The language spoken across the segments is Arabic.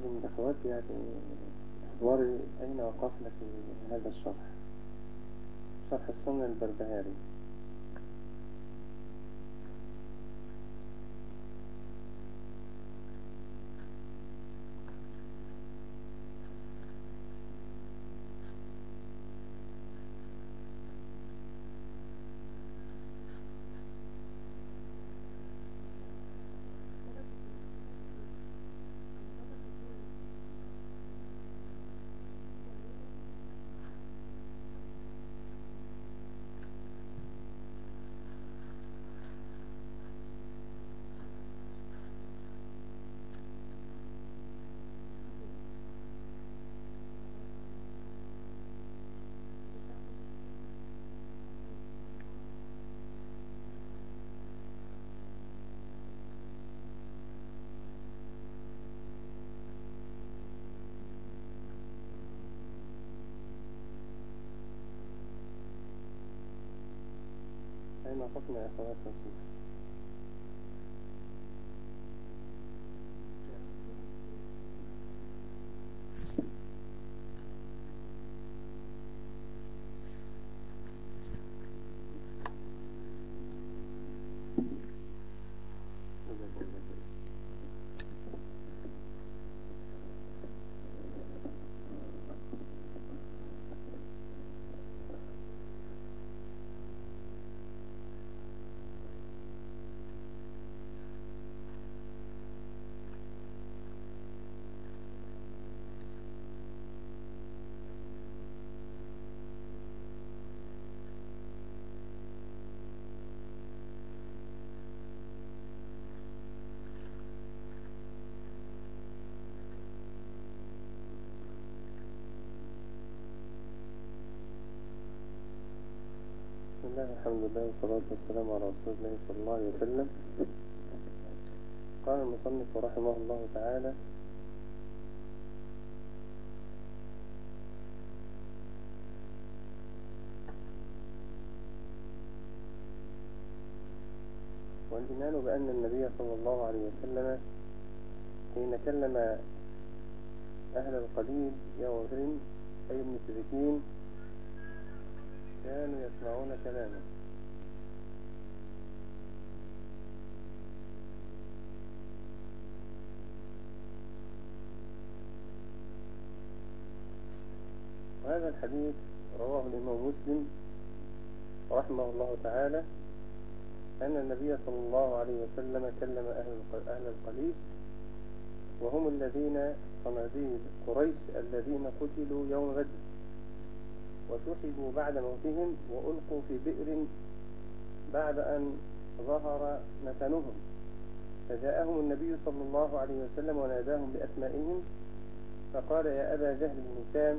أرجو من أخواتي يعني إخباري أين وقفنا في هذا الشرح؟ شرح السنة البربهاري أين وقفنا يا أخوات نصيب جزاكم الله خير. بسم الله الحمد لله والصلاة والسلام على رسول الله صلى الله عليه وسلم. قال المصنف رحمه الله تعالى والإيمان بأن النبي صلى الله عليه وسلم حين كلم أهل القليل يوم أي المشركين كانوا يسمعون كلامه. وهذا الحديث رواه الإمام مسلم رحمه الله تعالى أن النبي صلى الله عليه وسلم كلم أهل الق- أهل القليب وهم الذين صناديد قريش الذين قتلوا يوم بدر. وسحبوا بعد موتهم وألقوا في بئر بعد أن ظهر مكانهم. فجاءهم النبي صلى الله عليه وسلم وناداهم بأسمائهم فقال يا أبا جهل بن هشام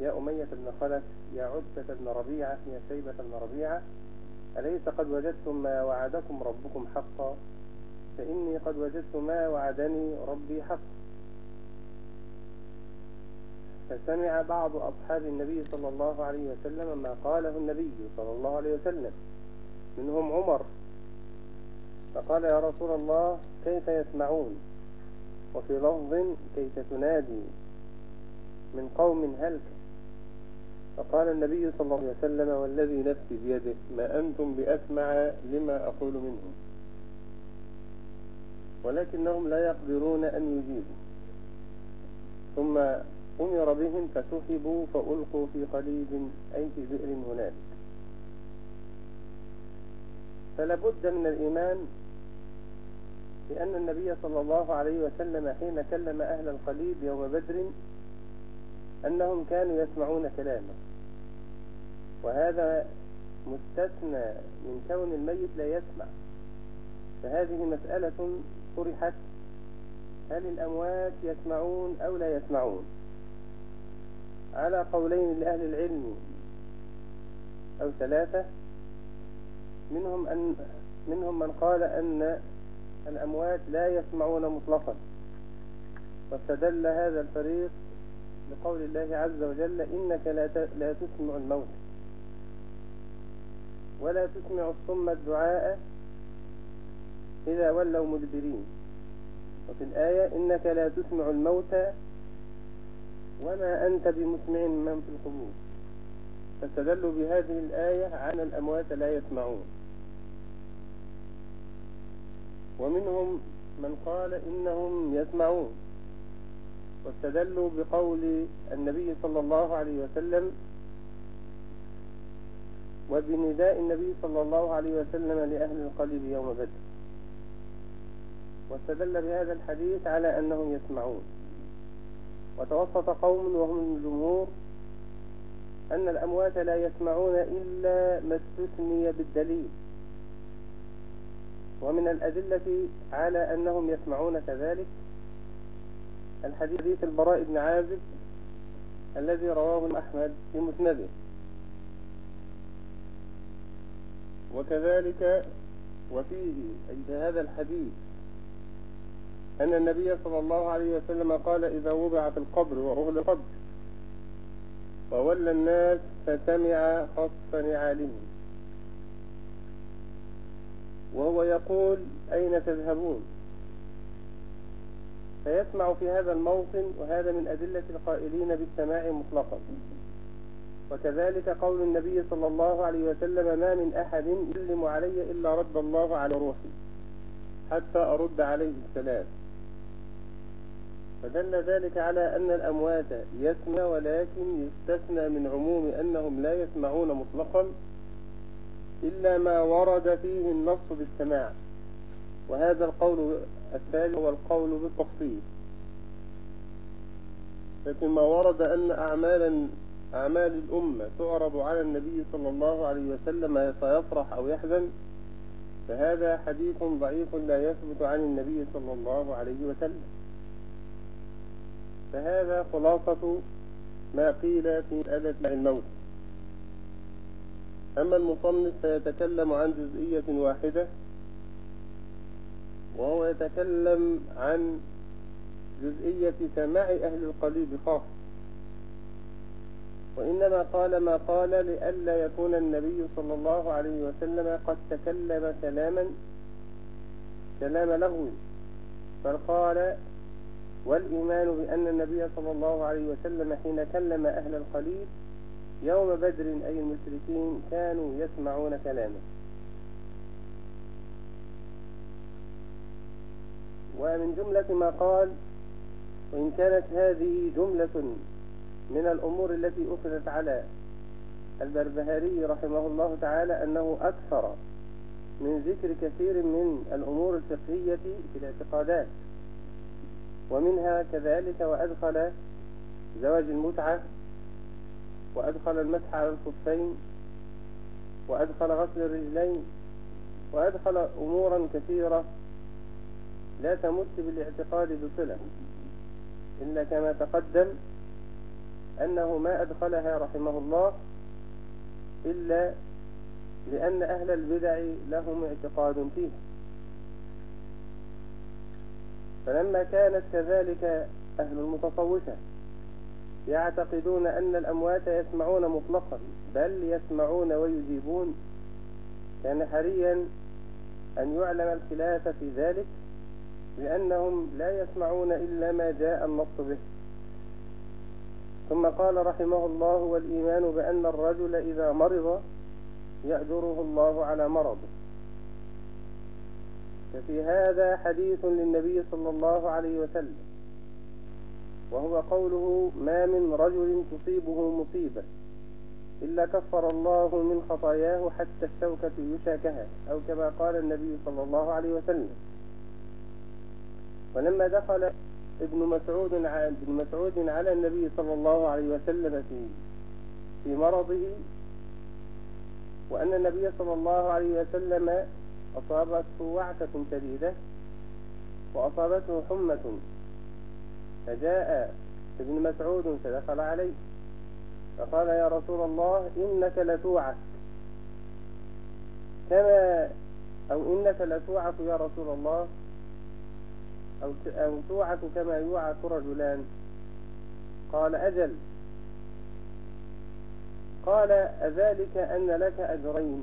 يا أمية بن خلف يا عتبة بن ربيعة يا شيبة بن ربيعة أليس قد وجدتم ما وعدكم ربكم حقا؟ فإني قد وجدت ما وعدني ربي حقا. فسمع بعض أصحاب النبي صلى الله عليه وسلم ما قاله النبي صلى الله عليه وسلم. منهم عمر. فقال يا رسول الله كيف يسمعون؟ وفي لفظ كيف تنادي؟ من قوم هلك. فقال النبي صلى الله عليه وسلم والذي نفسي بيده ما أنتم بأسمع لما أقول منهم ولكنهم لا يقدرون أن يجيبوا. ثم أمر بهم فسحبوا فألقوا في قليب أي في بئر هنالك فلا بد من الإيمان بأن النبي صلى الله عليه وسلم حين كلم أهل القليب يوم بدر أنهم كانوا يسمعون كلامه. وهذا مستثنى من كون الميت لا يسمع. فهذه مسألة طرحت هل الأموات يسمعون أو لا يسمعون؟ على قولين لأهل العلم أو ثلاثة منهم أن منهم من قال أن الأموات لا يسمعون مطلقا. واستدل هذا الفريق بقول الله عز وجل إنك لا تسمع الموت ولا تسمع الصم الدعاء إذا ولوا مدبرين. وفي الآية إنك لا تسمع الموتى وما أنت بمسمع من في القبور. فاستدلوا بهذه الآية عن الأموات لا يسمعون. ومنهم من قال إنهم يسمعون. واستدلوا بقول النبي صلى الله عليه وسلم وبنداء النبي صلى الله عليه وسلم لأهل القلب يوم بدر. واستدل بهذا الحديث على أنهم يسمعون. وتوسط قوم وهم الجمهور أن الأموات لا يسمعون إلا ما استثني بالدليل. ومن الأدلة على أنهم يسمعون كذلك الحديث البراء بن عازب الذي رواه أحمد في مسنده. وكذلك وفيه في هذا الحديث أن النبي صلى الله عليه وسلم قال إذا وضع في القبر وأغلق القبر وولى الناس فسمع خصف نعالهم وهو يقول أين تذهبون؟ فيسمع في هذا الموطن وهذا من أدلة القائلين بالسماع مطلقا. وكذلك قول النبي صلى الله عليه وسلم ما من أحد يسلم علي إلا رد الله على روحي حتى أرد عليه السلام. فدل ذلك على أن الأموات يسمع ولكن يستثنى من عموم أنهم لا يسمعون مطلقا إلا ما ورد فيه النص بالسماع. وهذا القول الثاني هو القول بالتفصيل. لكن ما ورد أن أعمالا أعمال الأمة تعرض على النبي صلى الله عليه وسلم فيفرح أو يحزن فهذا حديث ضعيف لا يثبت عن النبي صلى الله عليه وسلم. فهذا خلاصة ما قيل في أدب الموت. أما المصنف فيتكلم عن جزئية واحدة وهو يتكلم عن جزئية سماع أهل القليب خاص. وإنما قال ما قال لئلا يكون النبي صلى الله عليه وسلم قد تكلم كلاما كلام لغو فقال والإيمان بأن النبي صلى الله عليه وسلم حين كلم أهل القليب يوم بدر أي المشركين كانوا يسمعون كلامه. ومن جملة ما قال وإن كانت هذه جملة من الأمور التي أخذت على البربهاري رحمه الله تعالى أنه أكثر من ذكر كثير من الأمور الفقهية في الاعتقادات. ومنها كذلك وأدخل زواج المتعة وأدخل المسح على الخفين وأدخل غسل الرجلين وأدخل أمورا كثيرة لا تمت بالاعتقاد بصلة إلا كما تقدم أنه ما أدخلها رحمه الله إلا لأن أهل البدع لهم اعتقاد فيه فلما كانت كذلك أهل المتصوفة يعتقدون أن الأموات يسمعون مطلقا بل يسمعون ويجيبون كان حريا أن يعلم الخلاف في ذلك لأنهم لا يسمعون إلا ما جاء النص به. ثم قال رحمه الله والإيمان بأن الرجل إذا مرض يأجره الله على مرضه. ففي هذا حديث للنبي صلى الله عليه وسلم وهو قوله ما من رجل تصيبه مصيبة إلا كفر الله من خطاياه حتى الشوكة يشاكها. أو كما قال النبي صلى الله عليه وسلم. ولما دخل ابن مسعود ابن مسعود على النبي صلى الله عليه وسلم في في مرضه وأن النبي صلى الله عليه وسلم أصابته وعكة شديدة وأصابته حمة فجاء ابن مسعود فدخل عليه فقال يا رسول الله إنك لتوعك كما أو إنك لتوعك يا رسول الله أو أو توعك كما يوعك رجلان قال أجل قال أذلك أن لك أجرين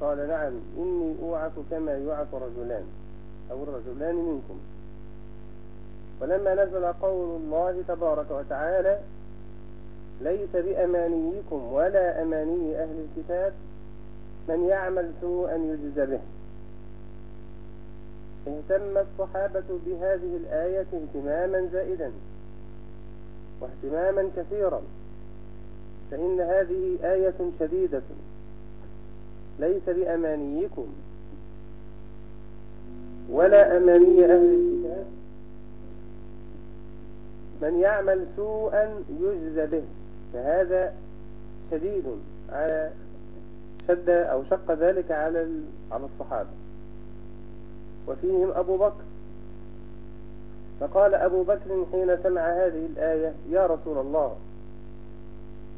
قال نعم إني أوعك كما يوعك رجلان أو الرجلان منكم. ولما نزل قول الله تبارك وتعالى ليس بأمانيكم ولا أماني أهل الكتاب من يعمل سوءا يجز به. اهتم الصحابة بهذه الآية اهتماما زائدا واهتماما كثيرا فإن هذه آية شديدة. ليس بأمانيكم. ولا أماني أهل الكتاب. من يعمل سوءا يجزى به. فهذا شديد على شد أو شق ذلك على على الصحابة. وفيهم أبو بكر. فقال أبو بكر حين سمع هذه الآية يا رسول الله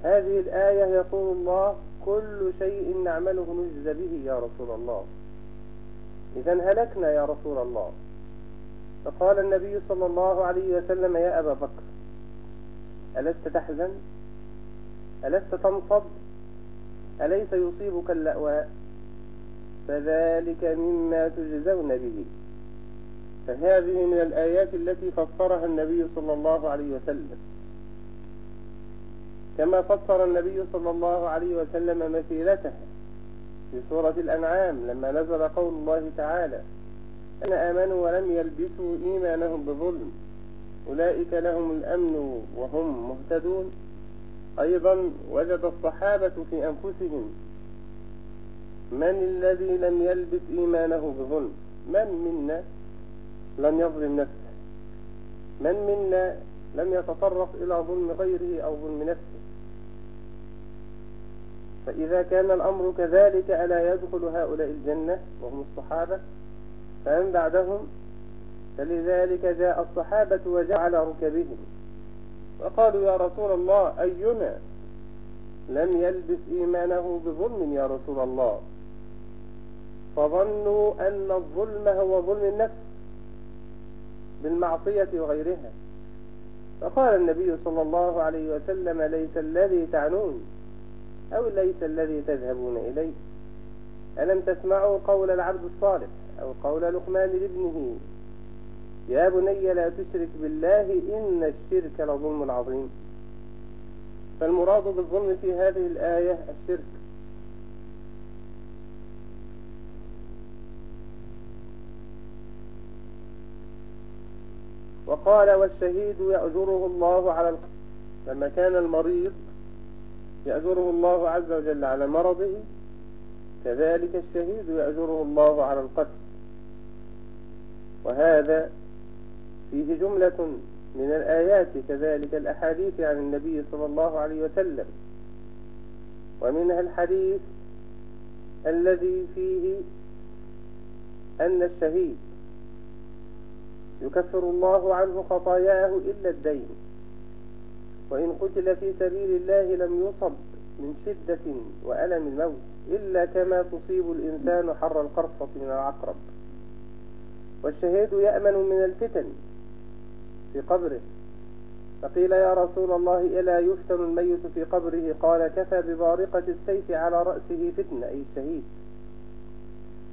هذه الآية يقول الله كل شيء نعمله نجزى به يا رسول الله. إذا هلكنا يا رسول الله. فقال النبي صلى الله عليه وسلم يا أبا بكر ألست تحزن؟ ألست تنصب؟ أليس يصيبك اللأواء فذلك مما تجزون به. فهذه من الآيات التي فسرها النبي صلى الله عليه وسلم. كما فسر النبي صلى الله عليه وسلم مثيلته في سورة الأنعام لما نزل قول الله تعالى أن آمنوا ولم يلبسوا إيمانهم بظلم أولئك لهم الأمن وهم مهتدون أيضا وجد الصحابة في أنفسهم من الذي لم يلبس إيمانه بظلم؟ من منا لم يظلم نفسه؟ من منا لم يتطرق إلى ظلم غيره أو ظلم نفسه؟ فإذا كان الأمر كذلك ألا يدخل هؤلاء الجنة وهم الصحابة فمن بعدهم فلذلك جاء الصحابة وجاء على ركبهم. وقالوا يا رسول الله أينا لم يلبس إيمانه بظلم يا رسول الله؟ فظنوا أن الظلم هو ظلم النفس بالمعصية وغيرها. فقال النبي صلى الله عليه وسلم ليس الذي تعنون. أو ليس الذي تذهبون إليه؟ ألم تسمعوا قول العبد الصالح أو قول لقمان لابنه؟ يا بني لا تشرك بالله إن الشرك لظلم عظيم. فالمراد بالظلم في هذه الآية الشرك. وقال والشهيد يأجره الله على القتل لما كان المريض يأجره الله عز وجل على مرضه كذلك الشهيد يأجره الله على القتل. وهذا فيه جملة من الآيات كذلك الأحاديث عن النبي صلى الله عليه وسلم. ومنها الحديث الذي فيه أن الشهيد يكفر الله عنه خطاياه إلا الدين. وإن قتل في سبيل الله لم يصب من شدة وألم الموت إلا كما تصيب الإنسان حر القرصة من العقرب. والشهيد يأمن من الفتن في قبره. فقيل يا رسول الله إلا يفتن الميت في قبره؟ قال كفى ببارقة السيف على رأسه فتنة أي الشهيد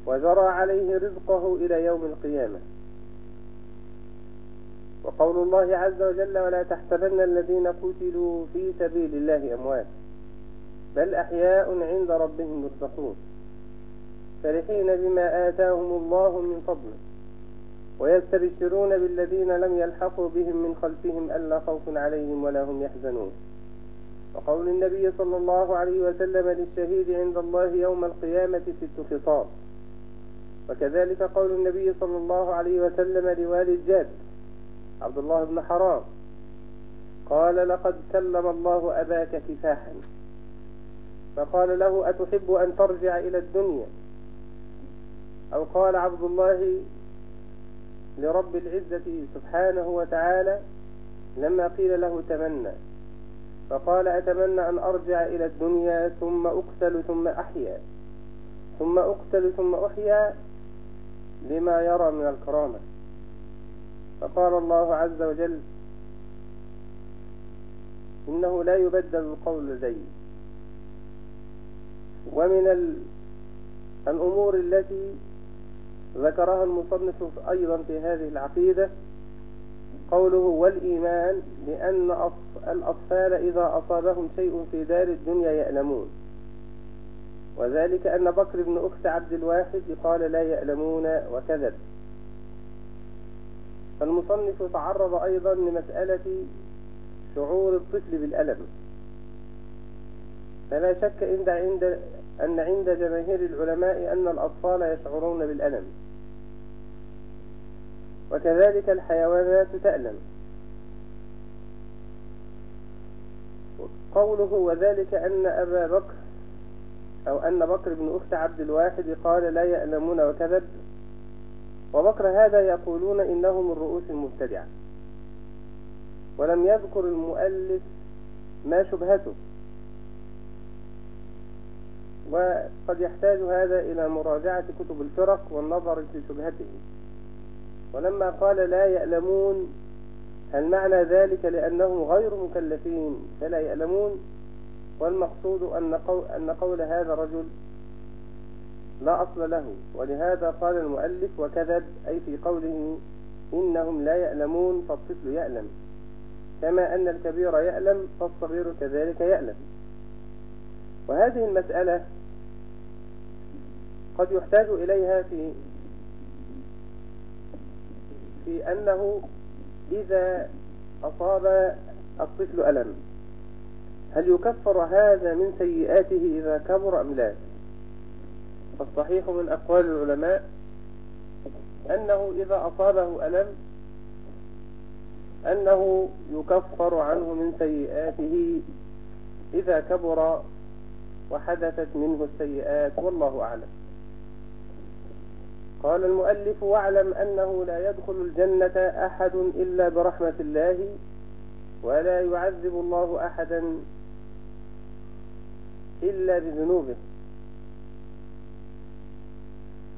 وجرى عليه رزقه إلى يوم القيامة. وقول الله عز وجل ولا تحسبن الذين قتلوا في سبيل الله أموات بل أحياء عند ربهم يرزقون فرحين بما آتاهم الله من فضله ويستبشرون بالذين لم يلحقوا بهم من خلفهم ألا خوف عليهم ولا هم يحزنون. وقول النبي صلى الله عليه وسلم للشهيد عند الله يوم القيامة ست خصال وكذلك قول النبي صلى الله عليه وسلم لوالي الجاد عبد الله بن حرام. قال لقد كلم الله أباك كفاحا. فقال له أتحب أن ترجع إلى الدنيا؟ أو قال عبد الله لرب العزة سبحانه وتعالى لما قيل له تمنى. فقال أتمنى أن أرجع إلى الدنيا ثم أقتل ثم أحيا. ثم أقتل ثم أحيا لما يرى من الكرامة. فقال الله عز وجل إنه لا يبدل القول لدي ومن الأمور التي ذكرها المصنف أيضا في هذه العقيدة قوله والإيمان بأن الأطفال إذا أصابهم شيء في دار الدنيا يألمون. وذلك أن بكر بن أخت عبد الواحد قال لا يألمون وكذب. فالمصنف تعرض أيضا لمسألة شعور الطفل بالألم. فلا شك عند عند أن عند جماهير العلماء أن الأطفال يشعرون بالألم. وكذلك الحيوانات تألم. قوله وذلك أن أبا بكر أو أن بكر بن أخت عبد الواحد قال لا يألمون وكذب وبكر هذا يقولون إنه من رؤوس المبتدعة. ولم يذكر المؤلف ما شبهته. وقد يحتاج هذا إلى مراجعة كتب الفرق والنظر في شبهته. ولما قال لا يألمون هل معنى ذلك لأنهم غير مكلفين؟ فلا يألمون. والمقصود أن قول هذا الرجل لا أصل له ولهذا قال المؤلف وكذب أي في قوله إنهم لا يألمون فالطفل يألم. كما أن الكبير يألم فالصغير كذلك يألم. وهذه المسألة قد يحتاج إليها في في أنه إذا أصاب الطفل ألم هل يكفر هذا من سيئاته إذا كبر أم لا؟ فالصحيح من أقوال العلماء أنه إذا أصابه ألم أنه يكفر عنه من سيئاته إذا كبر وحدثت منه السيئات والله أعلم. قال المؤلف واعلم أنه لا يدخل الجنة أحد إلا برحمة الله ولا يعذب الله أحدا إلا بذنوبه.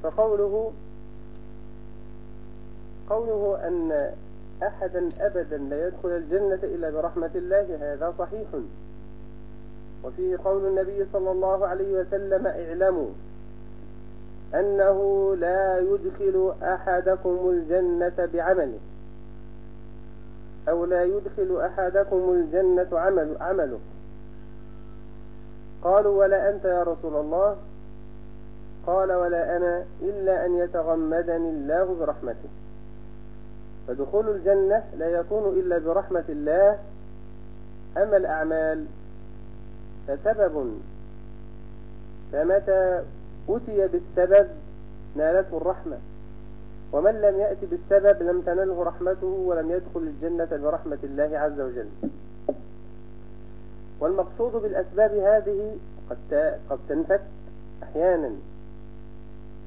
فقوله قوله أن أحدا أبدا لا يدخل الجنة إلا برحمة الله هذا صحيح. وفيه قول النبي صلى الله عليه وسلم اعلموا أنه لا يدخل أحدكم الجنة بعمله أو لا يدخل أحدكم الجنة عمل عمله. قالوا ولا أنت يا رسول الله؟ قال ولا أنا إلا أن يتغمدني الله برحمته. فدخول الجنة لا يكون إلا برحمة الله. أما الأعمال فسبب فمتى أتي بالسبب نالته الرحمة. ومن لم يأتي بالسبب لم تنله رحمته ولم يدخل الجنة برحمة الله عز وجل. والمقصود بالأسباب هذه قد قد تنفك أحيانا.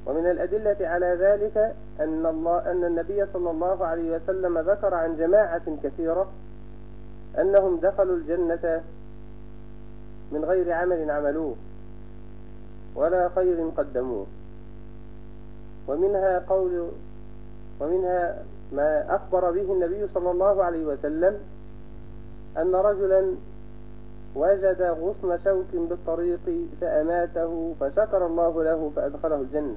ومن الأدلة على ذلك أن الله أن النبي صلى الله عليه وسلم ذكر عن جماعة كثيرة أنهم دخلوا الجنة من غير عمل عملوه ولا خير قدموه. ومنها قول ومنها ما أخبر به النبي صلى الله عليه وسلم أن رجلا وجد غصن شوك بالطريق فأماته فشكر الله له فأدخله الجنة.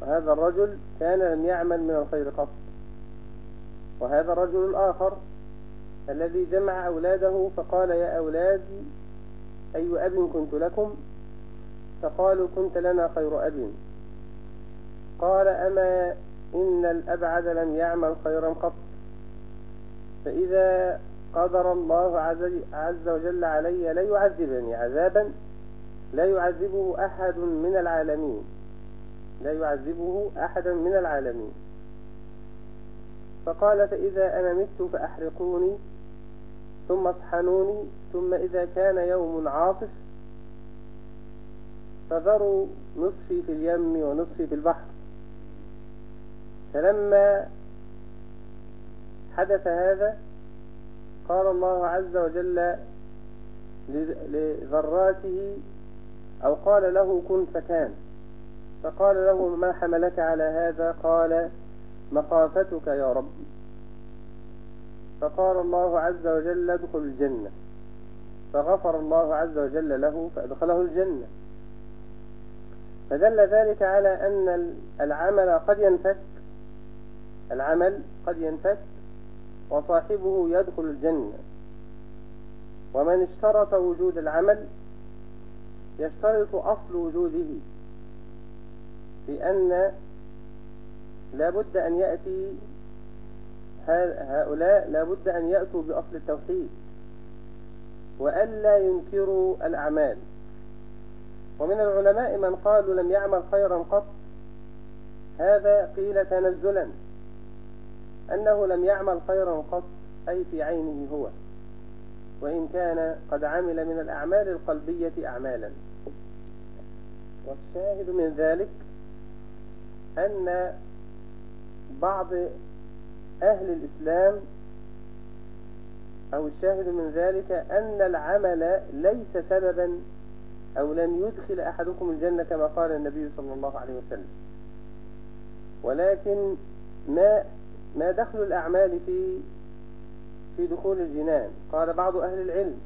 وهذا الرجل كان لم يعمل من الخير قط. وهذا الرجل الآخر الذي جمع أولاده فقال يا أولادي أي أب كنت لكم؟ فقالوا كنت لنا خير أب. قال أما إن الأبعد لم يعمل خيرا قط؟ فإذا قدر الله عز وجل علي لا يعذبني عذابا لا يعذبه أحد من العالمين. لا يعذبه أحدا من العالمين. فقال فإذا أنا مت فأحرقوني ثم اصحنوني ثم إذا كان يوم عاصف فذروا نصفي في اليم ونصفي في البحر. فلما حدث هذا قال الله عز وجل لذراته أو قال له كن فكان. فقال له ما حملك على هذا؟ قال مخافتك يا رب. فقال الله عز وجل ادخل الجنة. فغفر الله عز وجل له فأدخله الجنة. فدل ذلك على أن العمل قد ينفك. العمل قد ينفك وصاحبه يدخل الجنة. ومن اشترط وجود العمل يشترط أصل وجوده. في أن لابد أن يأتي هؤلاء لابد أن يأتوا بأصل التوحيد وألا ينكروا الأعمال. ومن العلماء من قالوا لم يعمل خيرا قط. هذا قيل تنزلا. أنه لم يعمل خيرا قط أي في عينه هو. وإن كان قد عمل من الأعمال القلبية أعمالا. والشاهد من ذلك أن بعض أهل الإسلام أو الشاهد من ذلك أن العمل ليس سببا أو لن يدخل أحدكم الجنة كما قال النبي صلى الله عليه وسلم. ولكن ما ما دخل الأعمال في في دخول الجنان؟ قال بعض أهل العلم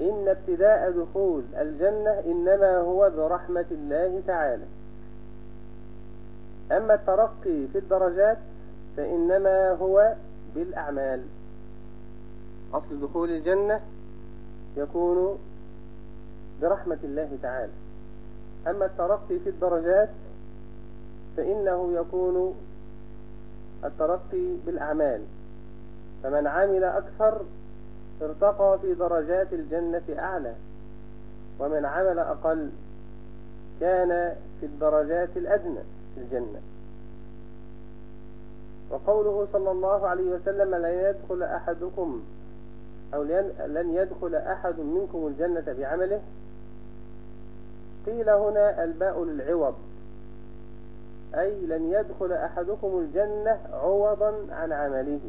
إن ابتداء دخول الجنة إنما هو برحمة الله تعالى. أما الترقي في الدرجات فإنما هو بالأعمال. أصل دخول الجنة يكون برحمة الله تعالى. أما الترقي في الدرجات فإنه يكون الترقي بالأعمال. فمن عمل أكثر ارتقى في درجات الجنة أعلى ومن عمل أقل كان في الدرجات الأدنى. الجنة. وقوله صلى الله عليه وسلم لن يدخل أحدكم أو لن يدخل أحد منكم الجنة بعمله قيل هنا الباء للعوض. أي لن يدخل أحدكم الجنة عوضا عن عمله.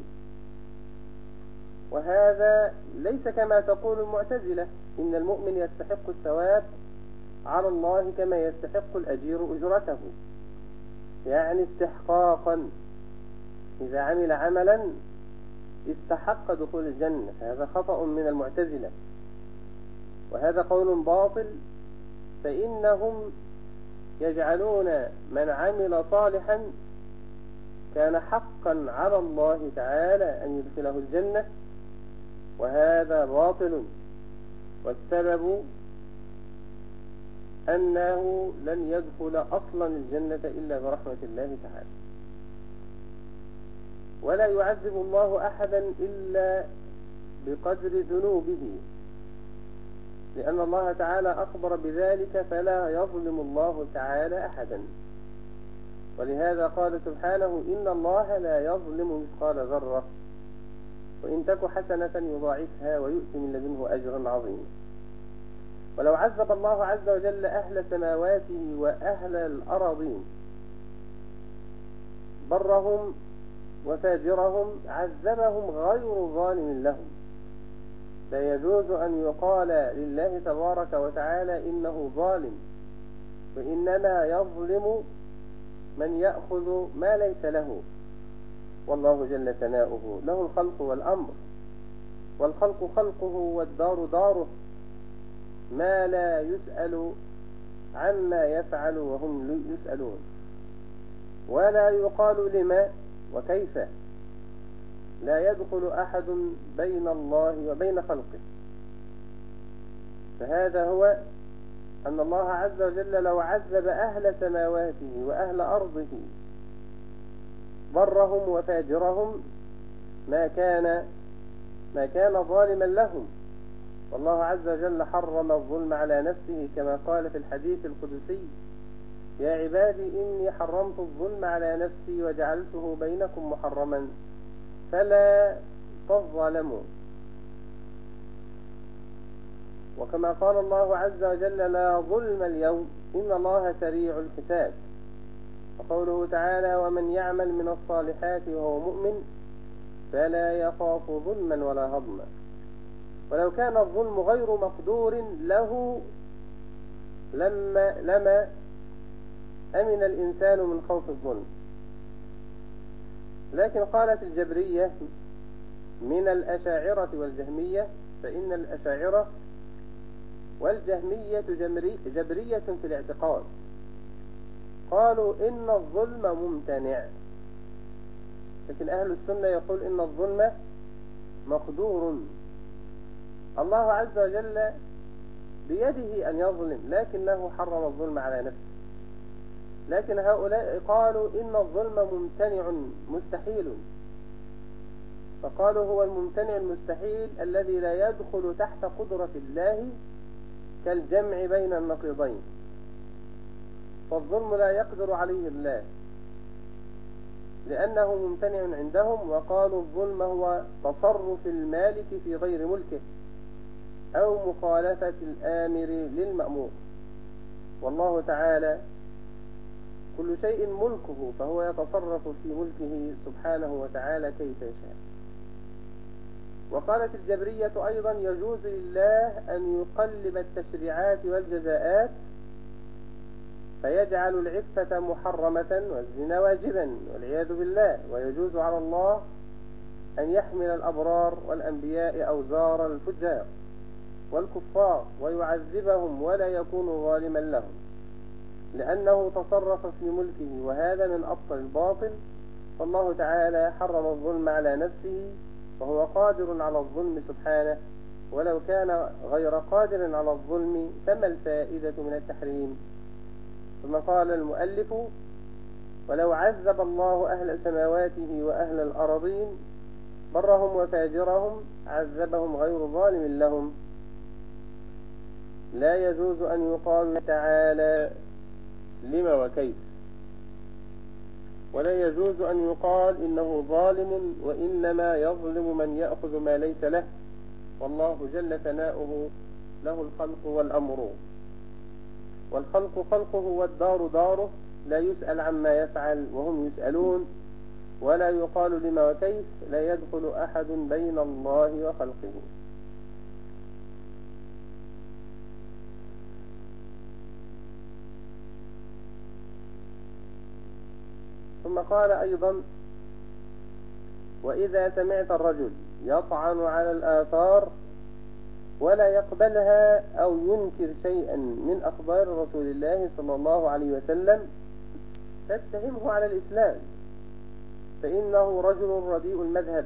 وهذا ليس كما تقول المعتزلة إن المؤمن يستحق الثواب على الله كما يستحق الأجير أجرته. يعني استحقاقا. إذا عمل عملا استحق دخول الجنة. هذا خطأ من المعتزلة. وهذا قول باطل فإنهم يجعلون من عمل صالحا كان حقا على الله تعالى أن يدخله الجنة. وهذا باطل. والسبب أنه لن يدخل أصلا الجنة إلا برحمة الله تعالى. ولا يعذب الله أحدا إلا بقدر ذنوبه. لأن الله تعالى أخبر بذلك فلا يظلم الله تعالى أحدا. ولهذا قال سبحانه إن الله لا يظلم مثقال ذرة. وإن تك حسنة يضاعفها ويؤتي من لدنه أجرا عظيما. ولو عذب الله عز وجل أهل سماواته وأهل الأراضين برهم وفاجرهم عذبهم غير ظالم لهم. لا يجوز أن يقال لله تبارك وتعالى إنه ظالم وإنما يظلم من يأخذ ما ليس له. والله جل ثناؤه له الخلق والأمر والخلق خلقه والدار داره. ما لا يسأل عما يفعل وهم يسألون. ولا يقال لما وكيف. لا يدخل أحد بين الله وبين خلقه. فهذا هو أن الله عز وجل لو عذب أهل سماواته وأهل أرضه برهم وفاجرهم ما كان ما كان ظالما لهم. والله عز وجل حرم الظلم على نفسه كما قال في الحديث القدسي يا عبادي إني حرمت الظلم على نفسي وجعلته بينكم محرما فلا تظلموا. وكما قال الله عز وجل لا ظلم اليوم إن الله سريع الحساب. وقوله تعالى ومن يعمل من الصالحات وهو مؤمن فلا يخاف ظلما ولا هضما. ولو كان الظلم غير مقدور له لما لما أمن الإنسان من خوف الظلم. لكن قالت الجبرية من الأشاعرة والجهمية فإن الأشاعرة والجهمية جبرية في الاعتقاد. قالوا إن الظلم ممتنع. لكن أهل السنة يقول إن الظلم مقدور. الله عز وجل بيده أن يظلم لكنه حرم الظلم على نفسه. لكن هؤلاء قالوا إن الظلم ممتنع مستحيل. فقالوا هو الممتنع المستحيل الذي لا يدخل تحت قدرة الله كالجمع بين النقيضين. فالظلم لا يقدر عليه الله لأنه ممتنع عندهم وقالوا الظلم هو تصرف المالك في غير ملكه. أو مخالفة الآمر للمأمور. والله تعالى كل شيء ملكه فهو يتصرف في ملكه سبحانه وتعالى كيف يشاء. وقالت الجبرية أيضا يجوز لله أن يقلب التشريعات والجزاءات فيجعل العفة محرمة والزنا واجبا والعياذ بالله. ويجوز على الله أن يحمل الأبرار والأنبياء أوزار الفجار. والكفار ويعذبهم ولا يكون ظالما لهم لأنه تصرف في ملكه وهذا من أبطل الباطل. فالله تعالى حرم الظلم على نفسه وهو قادر على الظلم سبحانه. ولو كان غير قادر على الظلم فما الفائدة من التحريم؟ ثم قال المؤلف ولو عذب الله أهل سماواته وأهل الأرضين برهم وفاجرهم عذبهم غير ظالم لهم. لا يجوز أن يقال تعالى. لما وكيف؟ ولا يجوز أن يقال إنه ظالم وإنما يظلم من يأخذ ما ليس له. والله جل ثناؤه له الخلق والأمر. والخلق خلقه والدار داره. لا يسأل عما يفعل وهم يسألون. ولا يقال لما وكيف لا يدخل أحد بين الله وخلقه. ثم قال أيضا وإذا سمعت الرجل يطعن على الآثار ولا يقبلها أو ينكر شيئا من أخبار رسول الله صلى الله عليه وسلم تتهمه على الإسلام. فإنه رجل رديء المذهب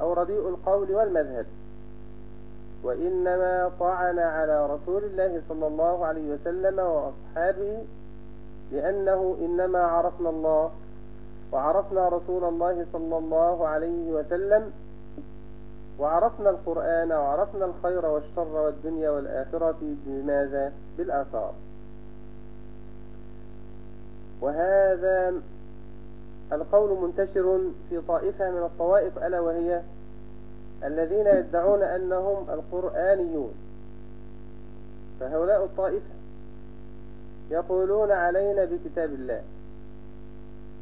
أو رديء القول والمذهب. وإنما طعن على رسول الله صلى الله عليه وسلم وأصحابه لأنه إنما عرفنا الله وعرفنا رسول الله صلى الله عليه وسلم وعرفنا القرآن وعرفنا الخير والشر والدنيا والآخرة بماذا؟ بالآثار وهذا القول منتشر في طائفة من الطوائف ألا وهي الذين يدعون أنهم القرآنيون فهؤلاء الطائفة يقولون علينا بكتاب الله.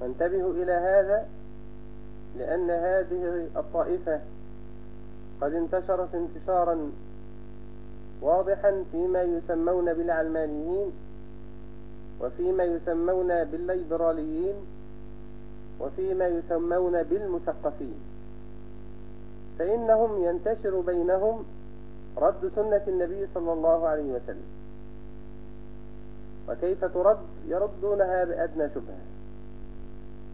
وانتبهوا إلى هذا لأن هذه الطائفة قد انتشرت انتشارا واضحا فيما يسمون بالعلمانيين وفيما يسمون بالليبراليين وفيما يسمون بالمثقفين. فإنهم ينتشر بينهم رد سنة النبي صلى الله عليه وسلم. وكيف ترد؟ يردونها بأدنى شبهة.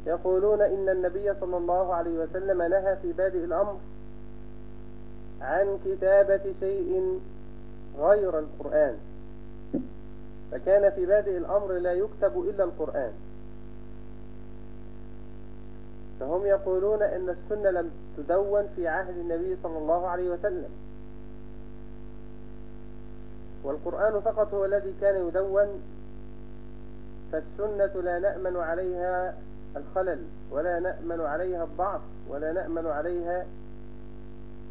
يقولون إن النبي صلى الله عليه وسلم نهى في بادئ الأمر عن كتابة شيء غير القرآن. فكان في بادئ الأمر لا يكتب إلا القرآن. فهم يقولون أن السنة لم تدون في عهد النبي صلى الله عليه وسلم. والقرآن فقط هو الذي كان يدون فالسنة لا نأمن عليها الخلل ولا نأمن عليها الضعف ولا نأمن عليها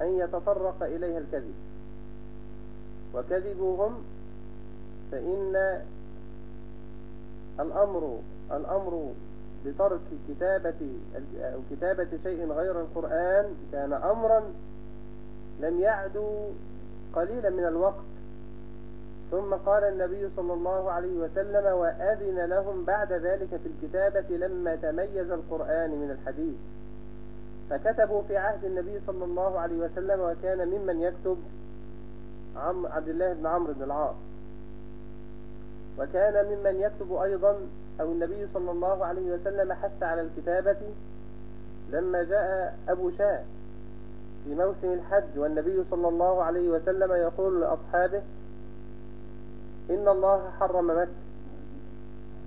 أن يتطرق إليها الكذب. وكذبوهم فإن الأمر الأمر بترك كتابة أو كتابة شيء غير القرآن كان أمرا لم يعدوا قليلا من الوقت. ثم قال النبي صلى الله عليه وسلم وأذن لهم بعد ذلك في الكتابة لما تميز القرآن من الحديث. فكتبوا في عهد النبي صلى الله عليه وسلم وكان ممن يكتب عم عبد الله بن عمرو بن العاص. وكان ممن يكتب أيضا أو النبي صلى الله عليه وسلم حث على الكتابة لما جاء أبو شاة في موسم الحج والنبي صلى الله عليه وسلم يقول لأصحابه إن الله حرم مكة.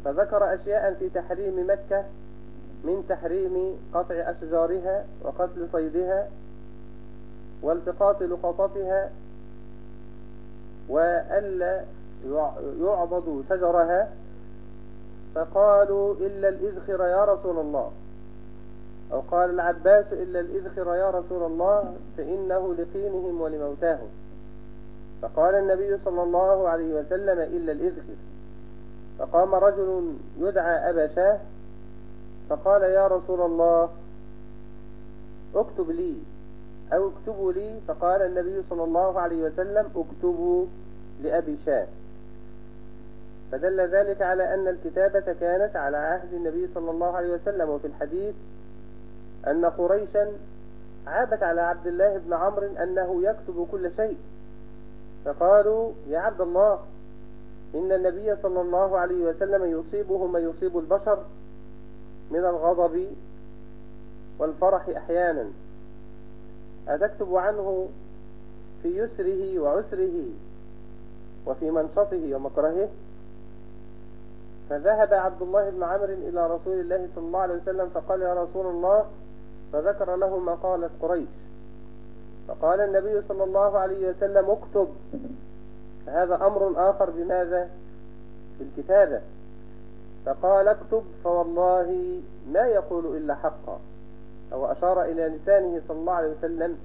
فذكر أشياء في تحريم مكة من تحريم قطع أشجارها وقتل صيدها والتقاط لقطتها وألا يعضد شجرها. فقالوا إلا الإذخر يا رسول الله. أو قال العباس إلا الإذخر يا رسول الله فإنه لقينهم ولموتاهم. فقال النبي صلى الله عليه وسلم إلا الإذخر. فقام رجل يدعى أبا شاه فقال يا رسول الله اكتب لي أو اكتبوا لي فقال النبي صلى الله عليه وسلم اكتبوا لأبي شاه. فدل ذلك على أن الكتابة كانت على عهد النبي صلى الله عليه وسلم وفي الحديث أن قريشا عابت على عبد الله بن عمرو أنه يكتب كل شيء. فقالوا يا عبد الله إن النبي صلى الله عليه وسلم يصيبه ما يصيب البشر من الغضب والفرح أحيانا. أتكتب عنه في يسره وعسره وفي منشطه ومكرهه؟ فذهب عبد الله بن عمرو إلى رسول الله صلى الله عليه وسلم فقال يا رسول الله فذكر له ما قالت قريش. فقال النبي صلى الله عليه وسلم اكتب. هذا أمر آخر بماذا؟ في الكتابة. فقال اكتب فوالله ما يقول إلا حقا. أو أشار إلى لسانه صلى الله عليه وسلم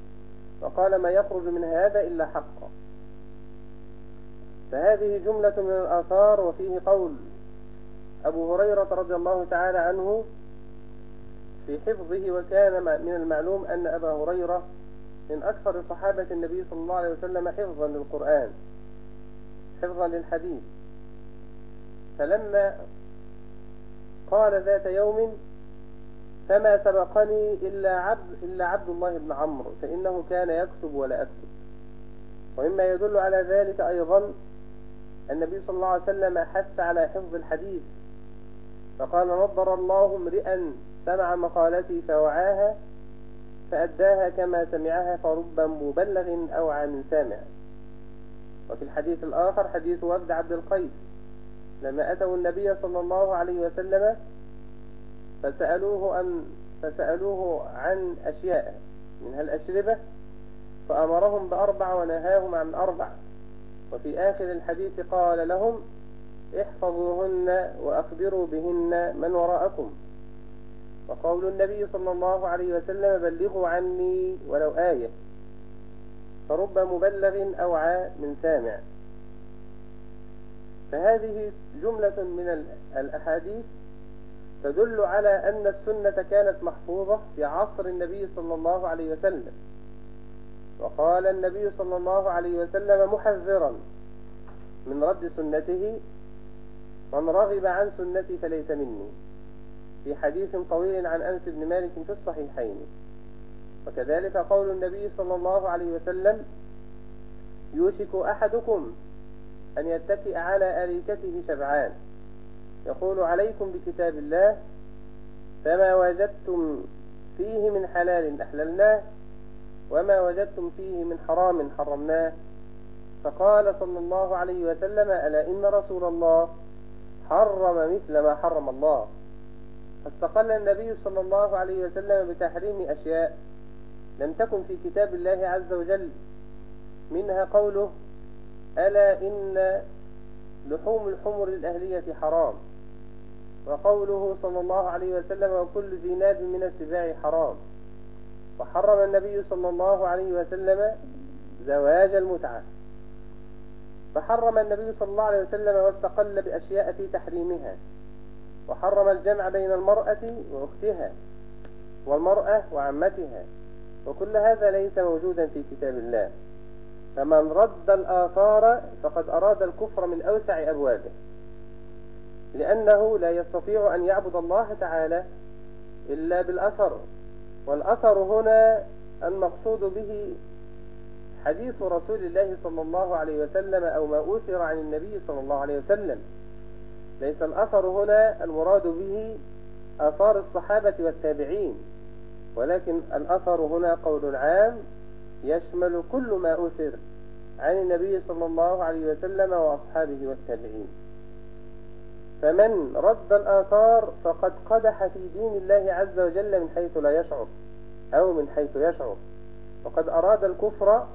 وقال ما يخرج من هذا إلا حقا. فهذه جملة من الآثار وفيه قول أبو هريرة رضي الله تعالى عنه في حفظه وكان من المعلوم أن أبا هريرة من أكثر صحابة النبي صلى الله عليه وسلم حفظا للقرآن حفظا للحديث. فلما قال ذات يوم فما سبقني إلا عبد, إلا عبد الله بن عمرو فإنه كان يكتب ولا أكتب. ومما يدل على ذلك أيضا النبي صلى الله عليه وسلم حث على حفظ الحديث. فقال نظر الله امرئا سمع مقالتي فوعاها فأداها كما سمعها فرب مبلغ أوعى من سامع. وفي الحديث الآخر حديث وفد عبد القيس. لما أتوا النبي صلى الله عليه وسلم فسألوه, أن فسألوه عن أشياء منها الأشربة فأمرهم بأربع ونهاهم عن أربع. وفي آخر الحديث قال لهم احفظوهن وأخبروا بهن من وراءكم. وقول النبي صلى الله عليه وسلم بلغوا عني ولو آية فرب مبلغ أوعى من سامع. فهذه جملة من الأحاديث تدل على أن السنة كانت محفوظة في عصر النبي صلى الله عليه وسلم. وقال النبي صلى الله عليه وسلم محذرا من رد سنته من رغب عن سنتي فليس مني. في حديث طويل عن أنس بن مالك في الصحيحين. وكذلك قول النبي صلى الله عليه وسلم يوشك أحدكم أن يتكئ على أريكته شبعان. يقول عليكم بكتاب الله فما وجدتم فيه من حلال أحللناه وما وجدتم فيه من حرام حرمناه. فقال صلى الله عليه وسلم ألا إن رسول الله حرم مثل ما حرم الله؟ فاستقل النبي صلى الله عليه وسلم بتحريم أشياء لم تكن في كتاب الله عز وجل. منها قوله ألا إن لحوم الحمر الأهلية حرام. وقوله صلى الله عليه وسلم وكل ذي ناب من السباع حرام. وحرم النبي صلى الله عليه وسلم زواج المتعة. فحرم النبي صلى الله عليه وسلم واستقل بأشياء في تحريمها. وحرم الجمع بين المرأة وأختها والمرأة وعمتها. وكل هذا ليس موجودا في كتاب الله. فمن رد الآثار فقد أراد الكفر من أوسع أبوابه لأنه لا يستطيع أن يعبد الله تعالى إلا بالأثر. والأثر هنا المقصود به حديث رسول الله صلى الله عليه وسلم أو ما أوثر عن النبي صلى الله عليه وسلم. ليس الأثر هنا المراد به آثار الصحابة والتابعين ولكن الأثر هنا قول عام يشمل كل ما أثر عن النبي صلى الله عليه وسلم وأصحابه والتابعين. فمن رد الآثار فقد قدح في دين الله عز وجل من حيث لا يشعر أو من حيث يشعر. وقد أراد الكفر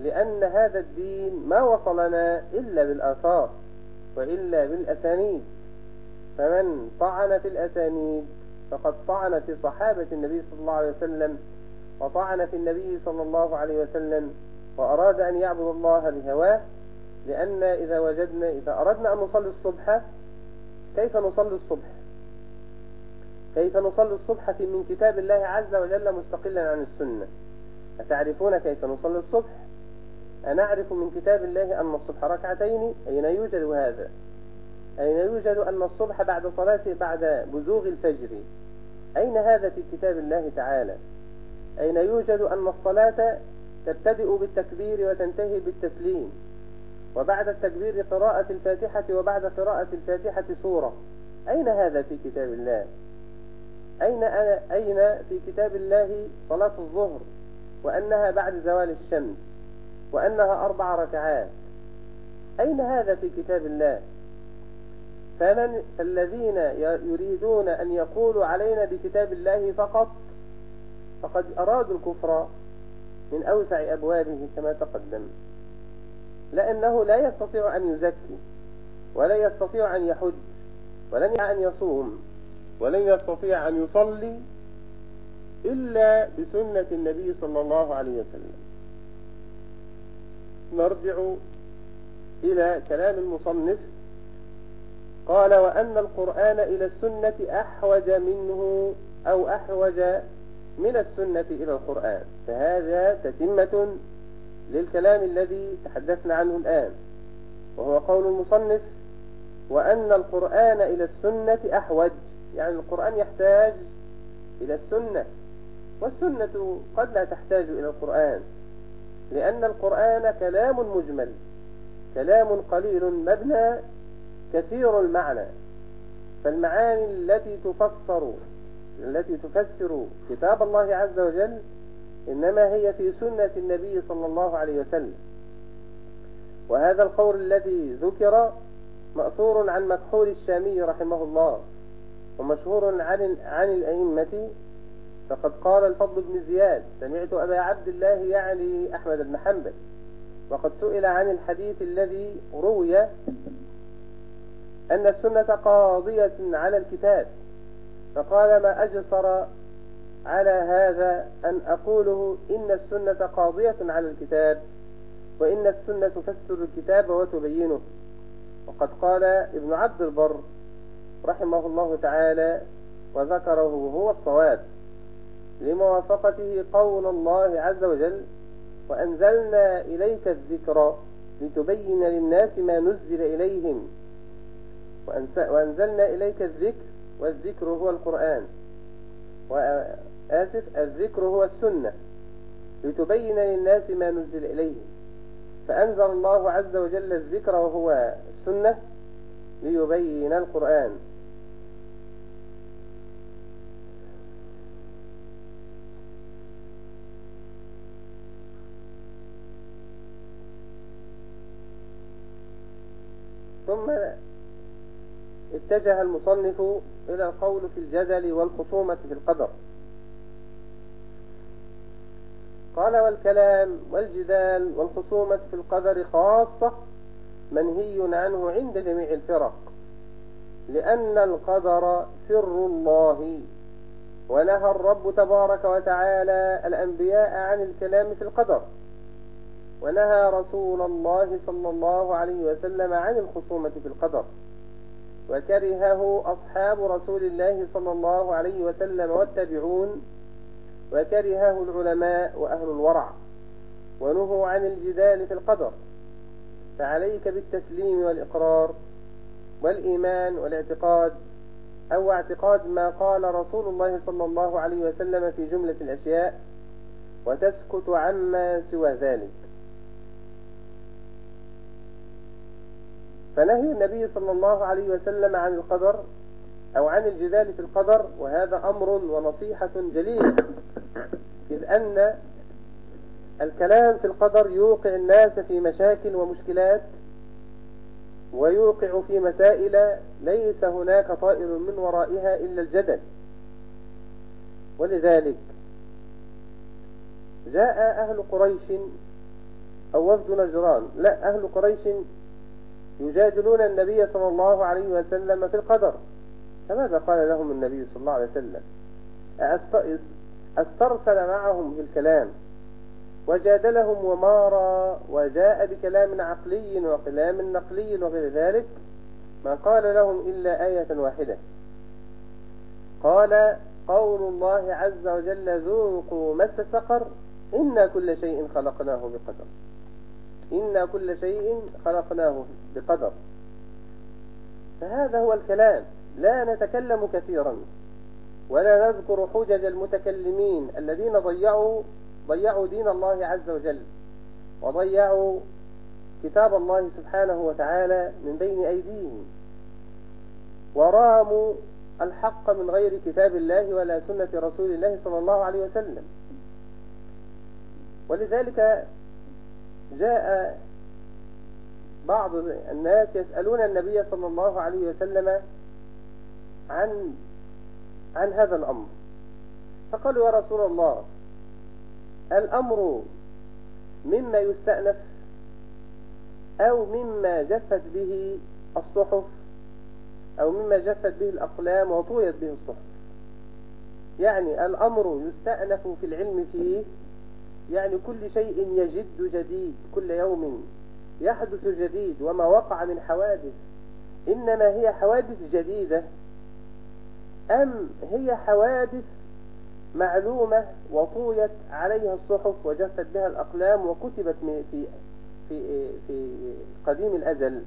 لأن هذا الدين ما وصلنا إلا بالآثار. وإلا بالأسانيد. فمن طعن في الأسانيد فقد طعن في صحابة النبي صلى الله عليه وسلم وطعن في النبي صلى الله عليه وسلم وأراد أن يعبد الله بهواه لأن إذا وجدنا إذا أردنا أن نصلي الصبح كيف نصلي الصبح؟ كيف نصلي الصبح في من كتاب الله عز وجل مستقلا عن السنة؟ أتعرفون كيف نصلي الصبح؟ أنعرف من كتاب الله أن الصبح ركعتين؟ أين يوجد هذا؟ أين يوجد أن الصبح بعد صلاة بعد بزوغ الفجر؟ أين هذا في كتاب الله تعالى؟ أين يوجد أن الصلاة تبتدئ بالتكبير وتنتهي بالتسليم؟ وبعد التكبير قراءة الفاتحة وبعد قراءة الفاتحة سورة. أين هذا في كتاب الله؟ أين, أين في كتاب الله صلاة الظهر وأنها بعد زوال الشمس؟ وأنها أربع ركعات. أين هذا في كتاب الله؟ فمن فالذين يريدون أن يقولوا علينا بكتاب الله فقط فقد أرادوا الكفر من أوسع أبوابه كما تقدم. لأنه لا يستطيع أن يزكي ولا يستطيع أن يحج ولن أن يصوم ولن يستطيع أن يصلي إلا بسنة النبي صلى الله عليه وسلم. نرجع إلى كلام المصنف. قال وأن القرآن إلى السنة أحوج منه أو أحوج من السنة إلى القرآن. فهذا تتمة للكلام الذي تحدثنا عنه الآن. وهو قول المصنف وأن القرآن إلى السنة أحوج. يعني القرآن يحتاج إلى السنة والسنة قد لا تحتاج إلى القرآن. لأن القرآن كلام مجمل كلام قليل مبنى كثير المعنى. فالمعاني التي تفسر التي تفسر كتاب الله عز وجل إنما هي في سنة النبي صلى الله عليه وسلم. وهذا القول الذي ذكر مأثور عن مكحول الشامي رحمه الله ومشهور عن عن الأئمة فقد قال الفضل بن زياد سمعت أبا عبد الله يعني أحمد بن حنبل وقد سئل عن الحديث الذي روي أن السنة قاضية على الكتاب فقال ما أجسر على هذا أن أقوله إن السنة قاضية على الكتاب وإن السنة تفسر الكتاب وتبينه. وقد قال ابن عبد البر رحمه الله تعالى وذكره هو الصواب. لموافقته قول الله عز وجل وأنزلنا إليك الذكر لتبين للناس ما نزل إليهم. وأنزلنا إليك الذكر والذكر هو القرآن. وآسف الذكر هو السنة لتبين للناس ما نزل إليهم. فأنزل الله عز وجل الذكر وهو السنة ليبين القرآن. ثم اتجه المصنف إلى القول في الجدل والخصومة في القدر. قال والكلام والجدال والخصومة في القدر خاصة منهي عنه عند جميع الفرق لأن القدر سر الله ونهى الرب تبارك وتعالى الأنبياء عن الكلام في القدر. ونهى رسول الله صلى الله عليه وسلم عن الخصومة في القدر وكرهه أصحاب رسول الله صلى الله عليه وسلم والتابعون وكرهه العلماء وأهل الورع ونهوا عن الجدال في القدر. فعليك بالتسليم والإقرار والإيمان والاعتقاد أو اعتقاد ما قال رسول الله صلى الله عليه وسلم في جملة الأشياء وتسكت عما سوى ذلك. فنهي النبي صلى الله عليه وسلم عن القدر أو عن الجدال في القدر وهذا أمر ونصيحة جليلة إذ أن الكلام في القدر يوقع الناس في مشاكل ومشكلات ويوقع في مسائل ليس هناك طائر من ورائها إلا الجدل. ولذلك جاء أهل قريش أو وفد نجران لا أهل قريش يجادلون النبي صلى الله عليه وسلم في القدر. فماذا قال لهم النبي صلى الله عليه وسلم؟ أسترسل معهم في الكلام. وجادلهم ومارى وجاء بكلام عقلي وكلام نقلي وغير ذلك. ما قال لهم إلا آية واحدة. قال قول الله عز وجل ذوقوا مس سقر إنا كل شيء خلقناه بقدر. إنا كل شيء خلقناه بقدر. فهذا هو الكلام. لا نتكلم كثيرا. ولا نذكر حجج المتكلمين الذين ضيعوا ضيعوا دين الله عز وجل. وضيعوا كتاب الله سبحانه وتعالى من بين أيديهم. وراموا الحق من غير كتاب الله ولا سنة رسول الله صلى الله عليه وسلم. ولذلك جاء بعض الناس يسألون النبي صلى الله عليه وسلم عن عن هذا الأمر. فقالوا يا رسول الله الأمر مما يستأنف أو مما جفت به الصحف أو مما جفت به الأقلام وطويت به الصحف. يعني الأمر يستأنف في العلم فيه يعني كل شيء يجد جديد كل يوم يحدث جديد وما وقع من حوادث. إنما هي حوادث جديدة. أم هي حوادث معلومة وطويت عليها الصحف وجفت بها الأقلام وكتبت في في في قديم الأزل؟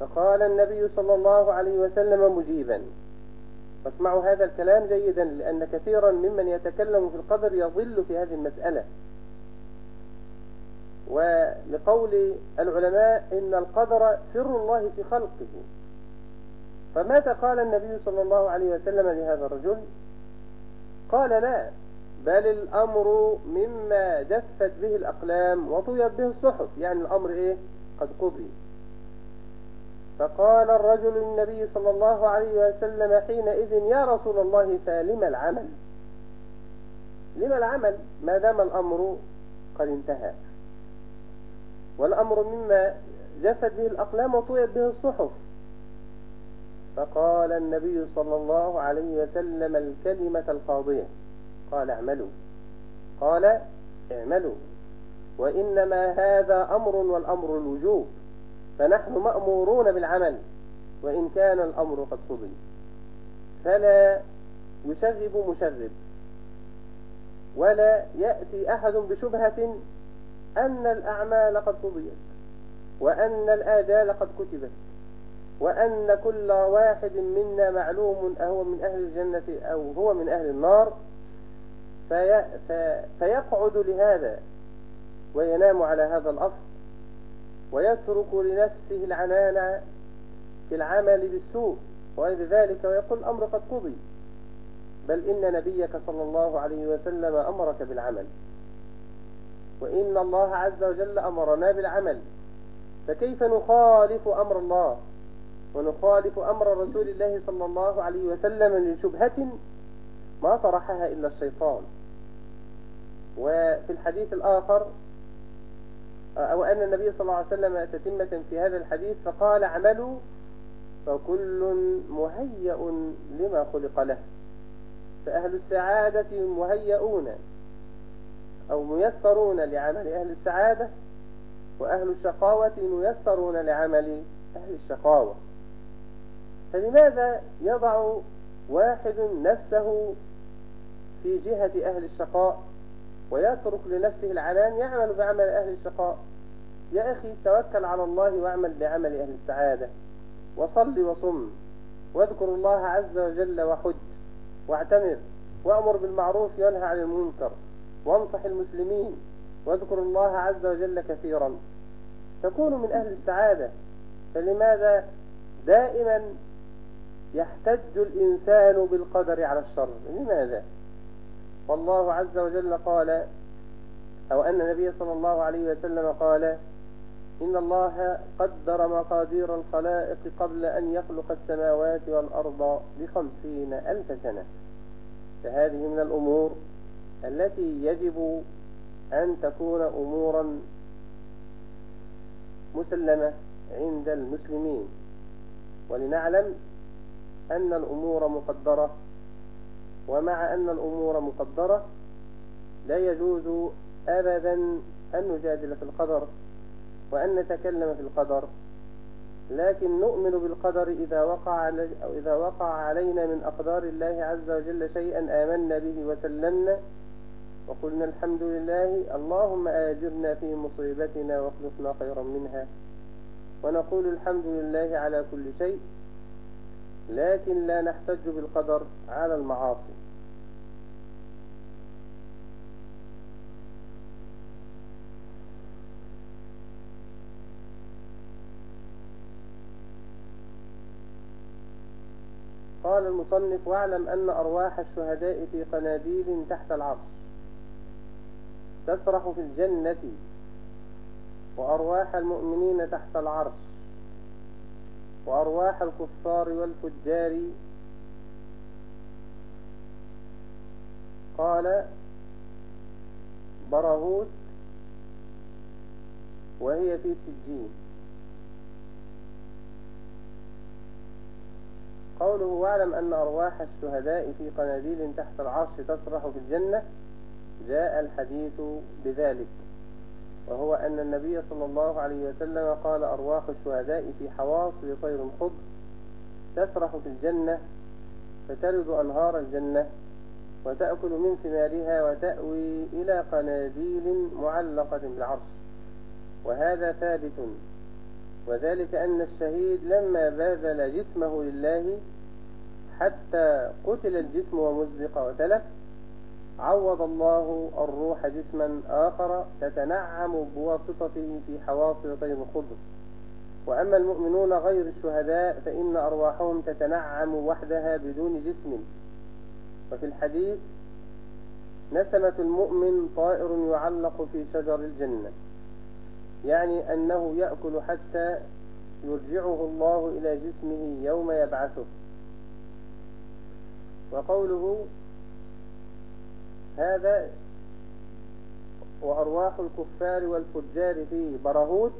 فقال النبي صلى الله عليه وسلم مجيبا فاسمعوا هذا الكلام جيدا لأن كثيرا ممن يتكلم في القدر يضل في هذه المسألة. ولقول العلماء إن القدر سر الله في خلقه. فماذا قال النبي صلى الله عليه وسلم لهذا الرجل؟ قال لا بل الأمر مما جفت به الأقلام وطويت به الصحف. يعني الأمر إيه؟ قد قضي. فقال الرجل للنبي صلى الله عليه وسلم حينئذ يا رسول الله فلم العمل؟ لما العمل؟ ما دام الأمر قد انتهى. والأمر مما جفت به الأقلام وطويت به الصحف. فقال النبي صلى الله عليه وسلم الكلمة القاضية. قال اعملوا. قال اعملوا. وإنما هذا أمر والأمر الوجوب. فنحن مأمورون بالعمل وإن كان الأمر قد قضي فلا يشغب مشغب ولا يأتي أحد بشبهة أن الأعمال قد قضيت وأن الآجال قد كتبت وأن كل واحد منا معلوم أهو من أهل الجنة أو هو من أهل النار. في في فيقعد لهذا وينام على هذا الأصل. ويترك لنفسه العنان في العمل بالسوء وغير ذلك ويقول الأمر قد قضي. بل إن نبيك صلى الله عليه وسلم أمرك بالعمل. وإن الله عز وجل أمرنا بالعمل. فكيف نخالف أمر الله؟ ونخالف أمر رسول الله صلى الله عليه وسلم لشبهة ما طرحها إلا الشيطان. وفي الحديث الآخر أو أن النبي صلى الله عليه وسلم تتمة في هذا الحديث فقال اعملوا فكل مهيأ لما خلق له. فأهل السعادة مهيئون أو ميسرون لعمل أهل السعادة وأهل الشقاوة ميسرون لعمل أهل الشقاوة. فلماذا يضع واحد نفسه في جهة أهل الشقاء؟ ويترك لنفسه العنان يعمل بعمل أهل الشقاء. يا أخي توكل على الله واعمل بعمل أهل السعادة. وصل وصم. واذكر الله عز وجل وحج. واعتمر. وأمر بالمعروف ينهى عن المنكر. وانصح المسلمين. واذكر الله عز وجل كثيرا. تكون من أهل السعادة. فلماذا دائما يحتج الإنسان بالقدر على الشر؟ لماذا؟ والله عز وجل قال أو أن النبي صلى الله عليه وسلم قال إن الله قدر مقادير الخلائق قبل أن يخلق السماوات والأرض بخمسين ألف سنة. فهذه من الأمور التي يجب أن تكون أمورا مسلمة عند المسلمين. ولنعلم أن الأمور مقدرة ومع أن الأمور مقدرة لا يجوز أبدا أن نجادل في القدر وأن نتكلم في القدر. لكن نؤمن بالقدر إذا وقع, أو إذا وقع علينا من أقدار الله عز وجل شيئا آمنا به وسلمنا وقلنا الحمد لله اللهم آجرنا في مصيبتنا واخلفنا خيرا منها. ونقول الحمد لله على كل شيء. لكن لا نحتج بالقدر على المعاصي. قال المصنف واعلم أن أرواح الشهداء في قناديل تحت العرش تسرح في الجنة وأرواح المؤمنين تحت العرش وأرواح الكفار والفجار. قال برهوت وهي في سجين. قوله واعلم أن أرواح الشهداء في قناديل تحت العرش تسرح في الجنة. جاء الحديث بذلك. وهو أن النبي صلى الله عليه وسلم قال أرواح الشهداء في حواصل طير خضر تسرح في الجنة فترد أنهار الجنة وتأكل من ثمارها وتأوي إلى قناديل معلقة بالعرش. وهذا ثابت. وذلك أن الشهيد لما باذل جسمه لله حتى قتل الجسم ومزق وتلف عوض الله الروح جسما آخر تتنعم بواسطته في حواصل طير الخضر وأما المؤمنون غير الشهداء فإن أرواحهم تتنعم وحدها بدون جسم. وفي الحديث نسمة المؤمن طائر يعلق في شجر الجنة يعني أنه يأكل حتى يرجعه الله إلى جسمه يوم يبعثه. وقوله هذا وأرواح الكفار والفجار في برهوت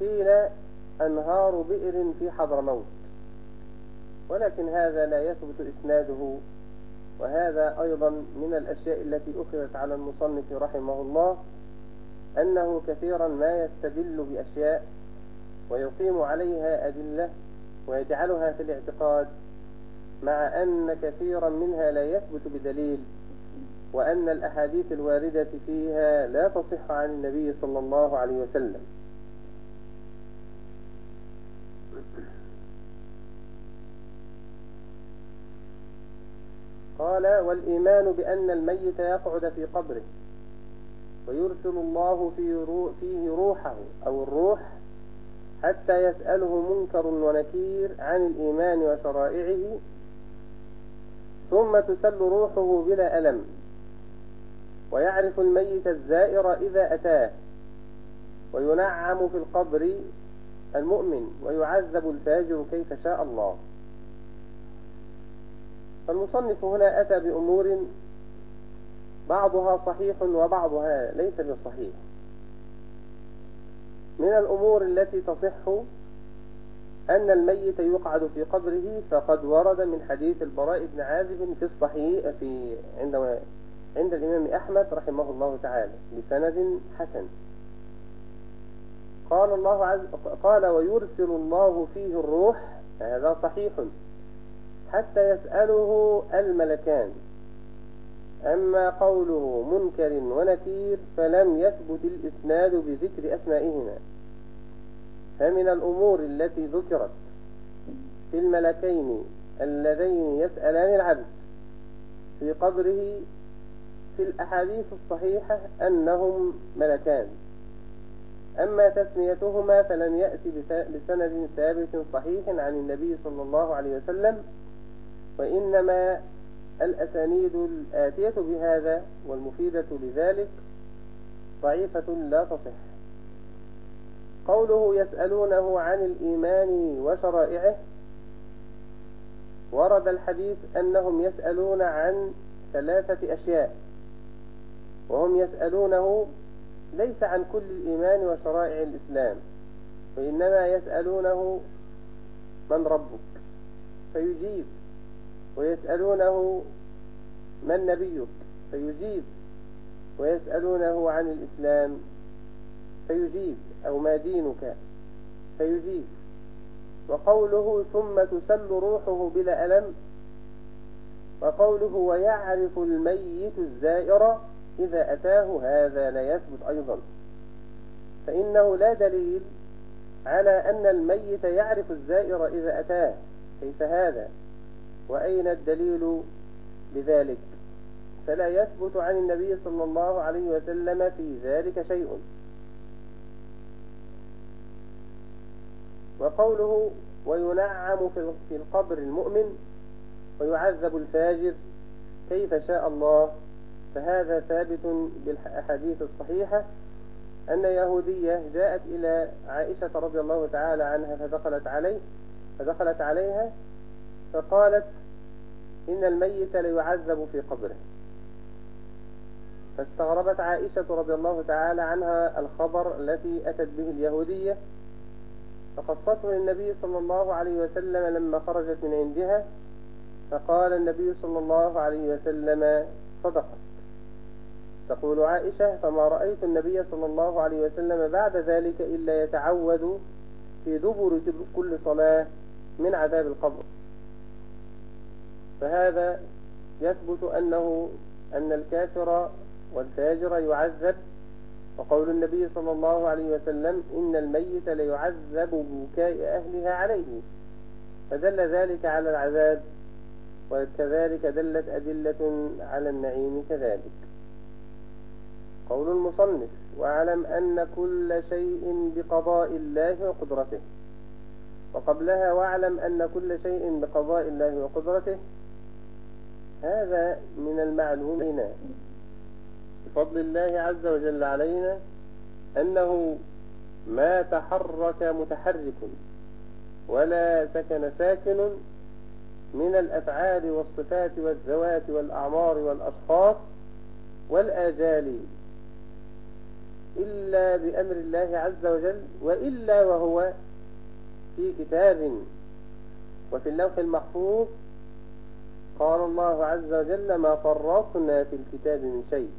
قيل أنهار بئر في حضرموت ولكن هذا لا يثبت إسناده وهذا أيضا من الأشياء التي أخذت على المصنف رحمه الله أنه كثيرا ما يستدل بأشياء ويقيم عليها أدلة ويجعلها في الاعتقاد مع أن كثيرا منها لا يثبت بدليل وأن الأحاديث الواردة فيها لا تصح عن النبي صلى الله عليه وسلم. قال والإيمان بأن الميت يقعد في قبره ويرسل الله فيه روحه أو الروح حتى يسأله منكر ونكير عن الإيمان وشرائعه ثم تسل روحه بلا ألم. ويعرف الميت الزائر إذا أتاه وينعم في القبر المؤمن ويعذب الفاجر كيف شاء الله. فالمصنف هنا أتى بأمور بعضها صحيح وبعضها ليس بالصحيح من الأمور التي تصح أن الميت يقعد في قبره فقد ورد من حديث البراء بن عازب في الصحيح في عندما عند الإمام أحمد رحمه الله تعالى بسند حسن. قال الله عز قال ويرسل الله فيه الروح هذا صحيح حتى يسأله الملكان. أما قوله منكر ونكير فلم يثبت الإسناد بذكر أسمائهما. فمن الأمور التي ذكرت في الملكين اللذين يسألان العبد في قبره في الأحاديث الصحيحة أنهم ملكان. أما تسميتهما فلم يأتي بسند ثابت صحيح عن النبي صلى الله عليه وسلم وإنما الأسانيد الآتية بهذا والمفيدة لذلك ضعيفة لا تصح. قوله يسألونه عن الإيمان وشرائعه ورد الحديث أنهم يسألون عن ثلاثة أشياء. وهم يسألونه ليس عن كل الإيمان وشرائع الإسلام وإنما يسألونه من ربك. فيجيب ويسألونه من نبيك. فيجيب ويسألونه عن الإسلام. فيجيب أو ما دينك. فيجيب. وقوله ثم تسل روحه بلا ألم. وقوله ويعرف الميت الزائر. إذا أتاه هذا لا يثبت أيضا. فإنه لا دليل على أن الميت يعرف الزائر إذا أتاه. كيف هذا؟ وأين الدليل بذلك فلا يثبت عن النبي صلى الله عليه وسلم في ذلك شيء. وقوله وينعم في القبر المؤمن ويعذب الفاجر كيف شاء الله؟ فهذا ثابت بالأحاديث الصحيحة أن يهودية جاءت إلى عائشة رضي الله تعالى عنها فدخلت عليه فدخلت عليها فقالت إن الميت ليعذب في قبره. فاستغربت عائشة رضي الله تعالى عنها الخبر التي أتت به اليهودية فقصته للنبي صلى الله عليه وسلم لما خرجت من عندها فقال النبي صلى الله عليه وسلم صدقت. تقول عائشة فما رأيت النبي صلى الله عليه وسلم بعد ذلك إلا يتعوذ في دبر كل صلاة من عذاب القبر. فهذا يثبت أنه أن الكافر والفاجر يعذب. وقول النبي صلى الله عليه وسلم إن الميت ليعذب بكاء أهلها عليه. فدل ذلك على العذاب وكذلك دلت أدلة على النعيم كذلك. قول المصنف واعلم أن كل شيء بقضاء الله وقدرته. وقبلها واعلم أن كل شيء بقضاء الله وقدرته. هذا من المعلوم لنا بفضل الله عز وجل علينا أنه ما تحرك متحرك ولا سكن ساكن من الأفعال والصفات والذوات والأعمار والأشخاص والآجال إلا بأمر الله عز وجل وإلا وهو في كتاب وفي اللوح المحفوظ قال الله عز وجل ما فرطنا في الكتاب من شيء.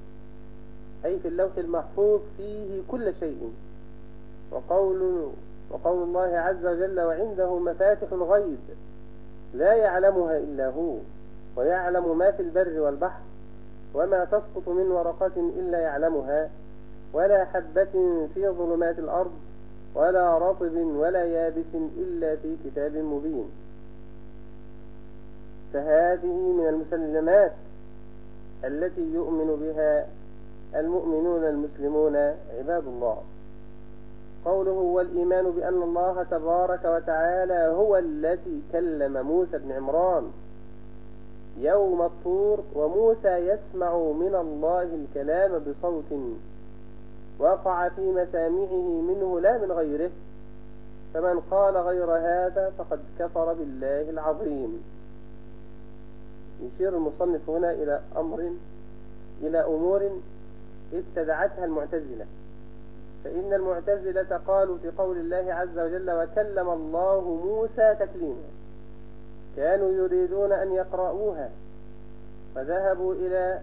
أي في اللوح المحفوظ فيه كل شيء. وقول, وقول الله عز وجل وعنده مفاتح الغيب لا يعلمها إلا هو ويعلم ما في البر والبحر وما تسقط من ورقة إلا يعلمها. ولا حبة في ظلمات الأرض ولا رطب ولا يابس إلا في كتاب مبين. فهذه من المسلمات التي يؤمن بها المؤمنون المسلمون عباد الله. قوله والإيمان بأن الله تبارك وتعالى هو الذي كلم موسى بن عمران يوم الطور وموسى يسمع من الله الكلام بصوت وقع في مسامعه منه لا من غيره فمن قال غير هذا فقد كفر بالله العظيم. يشير المصنف هنا إلى أمر إلى أمور ابتدعتها المعتزلة. فإن المعتزلة قالوا في قول الله عز وجل وكلم الله موسى تكليما كانوا يريدون أن يقرأوها فذهبوا إلى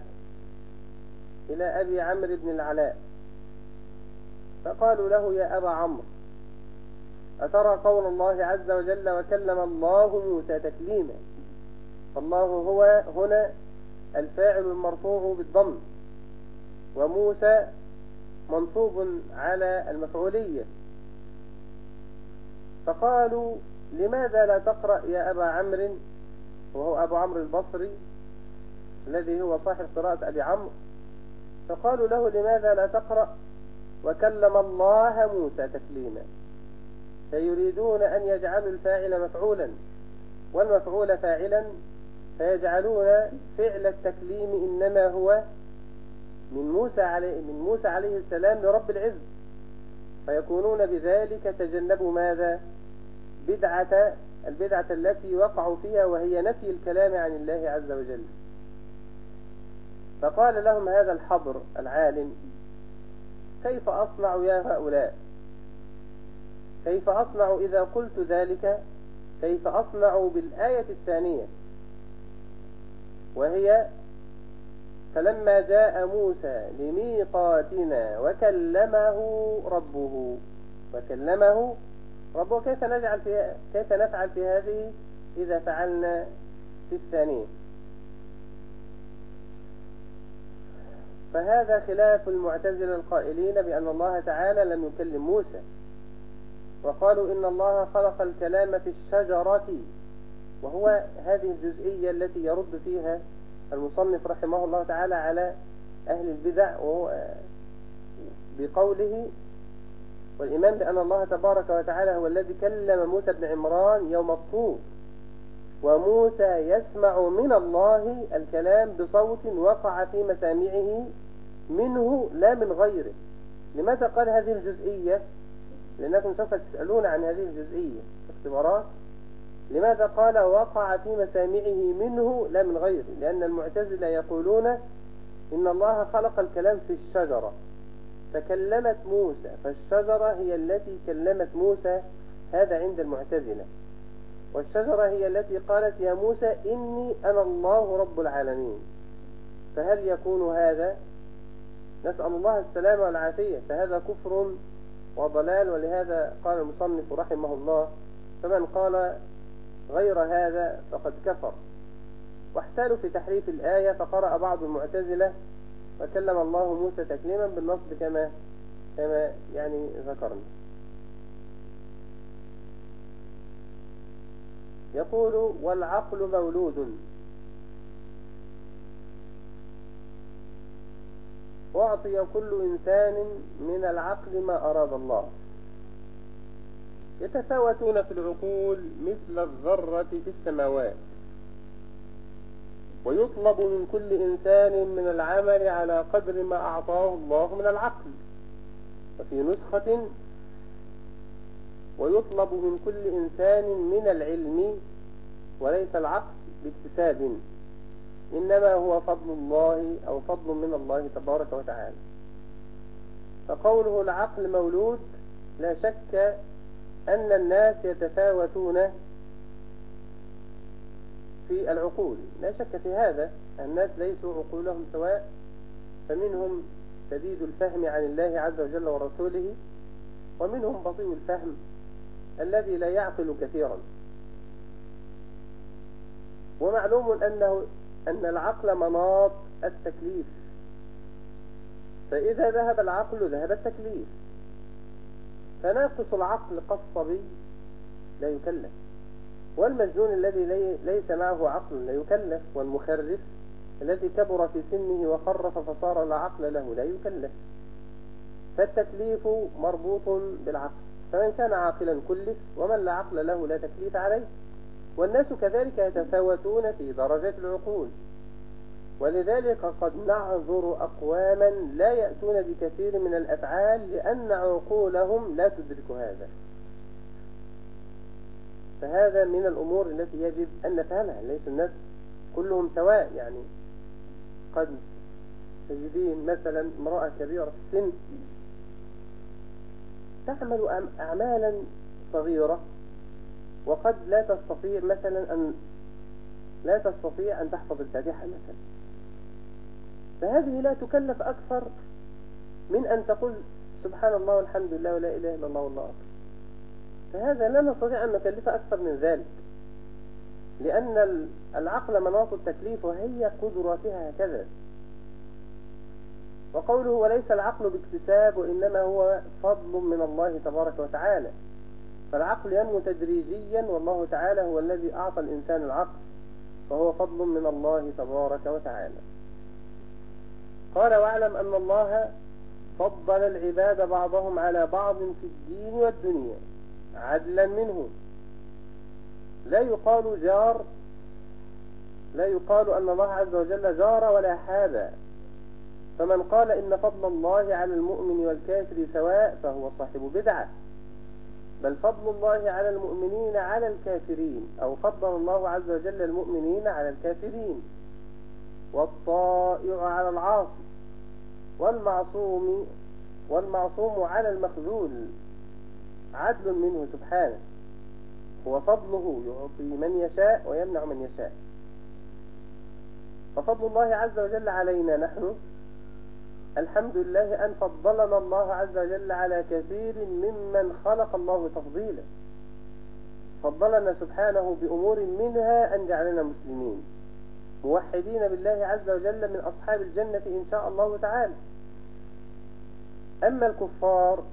إلى أبي عمرو بن العلاء. فقالوا له يا أبا عمرو أترى قول الله عز وجل وكلم الله موسى تكليما؟ فالله هو هنا الفاعل المرفوع بالضم وموسى منصوب على المفعولية. فقالوا لماذا لا تقرأ يا أبا عمرو؟ وهو أبو عمرو البصري الذي هو صاحب قراءة أبي عمرو. فقالوا له لماذا لا تقرأ؟ وكلم الله موسى تكليما فيريدون أن يجعلوا الفاعل مفعولا والمفعول فاعلا فيجعلون فعل التكليم إنما هو من موسى عليه من موسى عليه السلام لرب العز. فيكونون بذلك تجنبوا ماذا؟ بدعة البدعة التي وقعوا فيها وهي نفي الكلام عن الله عز وجل. فقال لهم هذا الحضر العالم كيف أصنع يا هؤلاء؟ كيف أصنع إذا قلت ذلك؟ كيف أصنع بالآية الثانية؟ وهي فلما جاء موسى لميقاتنا وكلمه ربه وكلمه ربه كيف نجعل في كيف نفعل في هذه؟ إذا فعلنا في الثانية. فهذا خلاف المعتزلة القائلين بأن الله تعالى لم يكلم موسى. وقالوا إن الله خلق الكلام في الشجرة وهو هذه الجزئية التي يرد فيها المصنف رحمه الله تعالى على أهل البدع بقوله والإيمان بأن الله تبارك وتعالى هو الذي كلم موسى بن عمران يوم الطور. وموسى يسمع من الله الكلام بصوت وقع في مسامعه منه لا من غيره. لماذا قال هذه الجزئية؟ لأنكم سوف تسألون عن هذه الجزئية اختبارات. لماذا قال وقع في مسامعه منه لا من غيره؟ لأن المعتزلة يقولون إن الله خلق الكلام في الشجرة. فكلمت موسى فالشجرة هي التي كلمت موسى هذا عند المعتزلة. والشجرة هي التي قالت يا موسى إني أنا الله رب العالمين. فهل يكون هذا؟ نسأل الله السلامة والعافية. فهذا كفر وضلال ولهذا قال المصنف رحمه الله فمن قال غير هذا فقد كفر. واحتالوا في تحريف الآية فقرأ بعض المعتزلة وكلم الله موسى تكليما بالنصب كما كما يعني ذكرنا. يقول والعقل مولود. أعطي كل إنسان من العقل ما أراد الله. يتفاوتون في العقول مثل الذرة في السماوات. ويطلب من كل إنسان من العمل على قدر ما أعطاه الله من العقل. وفي نسخة ويطلب من كل إنسان من العلم وليس العقل باكتساب إنما هو فضل الله أو فضل من الله تبارك وتعالى. فقوله العقل مولود لا شك أن الناس يتفاوتون في العقول. لا شك في هذا الناس ليسوا عقولهم سواء فمنهم شديد الفهم عن الله عز وجل ورسوله ومنهم بطيء الفهم الذي لا يعقل كثيرا. ومعلوم أنه أن العقل مناط التكليف. فإذا ذهب العقل ذهب التكليف. تناقص العقل كالصبي لا يكلف. والمجنون الذي ليس معه عقل لا يكلف. والمخرف الذي كبر في سنه وخرف فصار لا عقل له لا يكلف. فالتكليف مربوط بالعقل. فمن كان عاقلا كلف ومن لا عقل له لا تكليف عليه والناس كذلك يتفاوتون في درجات العقول. ولذلك قد نعذر أقواما لا يأتون بكثير من الأفعال لأن عقولهم لا تدرك هذا. فهذا من الأمور التي يجب أن نفهمها ليس الناس كلهم سواء. يعني قد تجدين مثلا امرأة كبيرة في السن تعمل أعمالا صغيرة وقد لا تستطيع مثلا أن لا تستطيع أن تحفظ الفاتحة مثلا. فهذه لا تكلف أكثر من أن تقول سبحان الله والحمد لله ولا إله إلا الله والله أكبر. فهذا لا نستطيع أن نكلف أكثر من ذلك لأن العقل مناط التكليف وهي قدراتها هكذا وقوله وليس العقل باكتساب وإنما هو فضل من الله تبارك وتعالى. فالعقل ينمو تدريجيا والله تعالى هو الذي أعطى الإنسان العقل فهو فضل من الله تبارك وتعالى. قال واعلم أن الله فضل العباد بعضهم على بعض في الدين والدنيا عدلا منه. لا يقال جار لا يقال أن الله عز وجل جار ولا حاب فمن قال إن فضل الله على المؤمن والكافر سواء فهو صاحب بدعة. بل فضل الله على المؤمنين على الكافرين أو فضل الله عز وجل المؤمنين على الكافرين. والطائع على العاصي والمعصوم والمعصوم على المخذول. عدل منه سبحانه. هو فضله يعطي من يشاء ويمنع من يشاء. ففضل الله عز وجل علينا نحن الحمد لله أن فضلنا الله عز وجل على كثير ممن خلق الله تفضيلا. فضلنا سبحانه بأمور منها أن جعلنا مسلمين. موحدين بالله عز وجل من أصحاب الجنة إن شاء الله تعالى. أما الكفار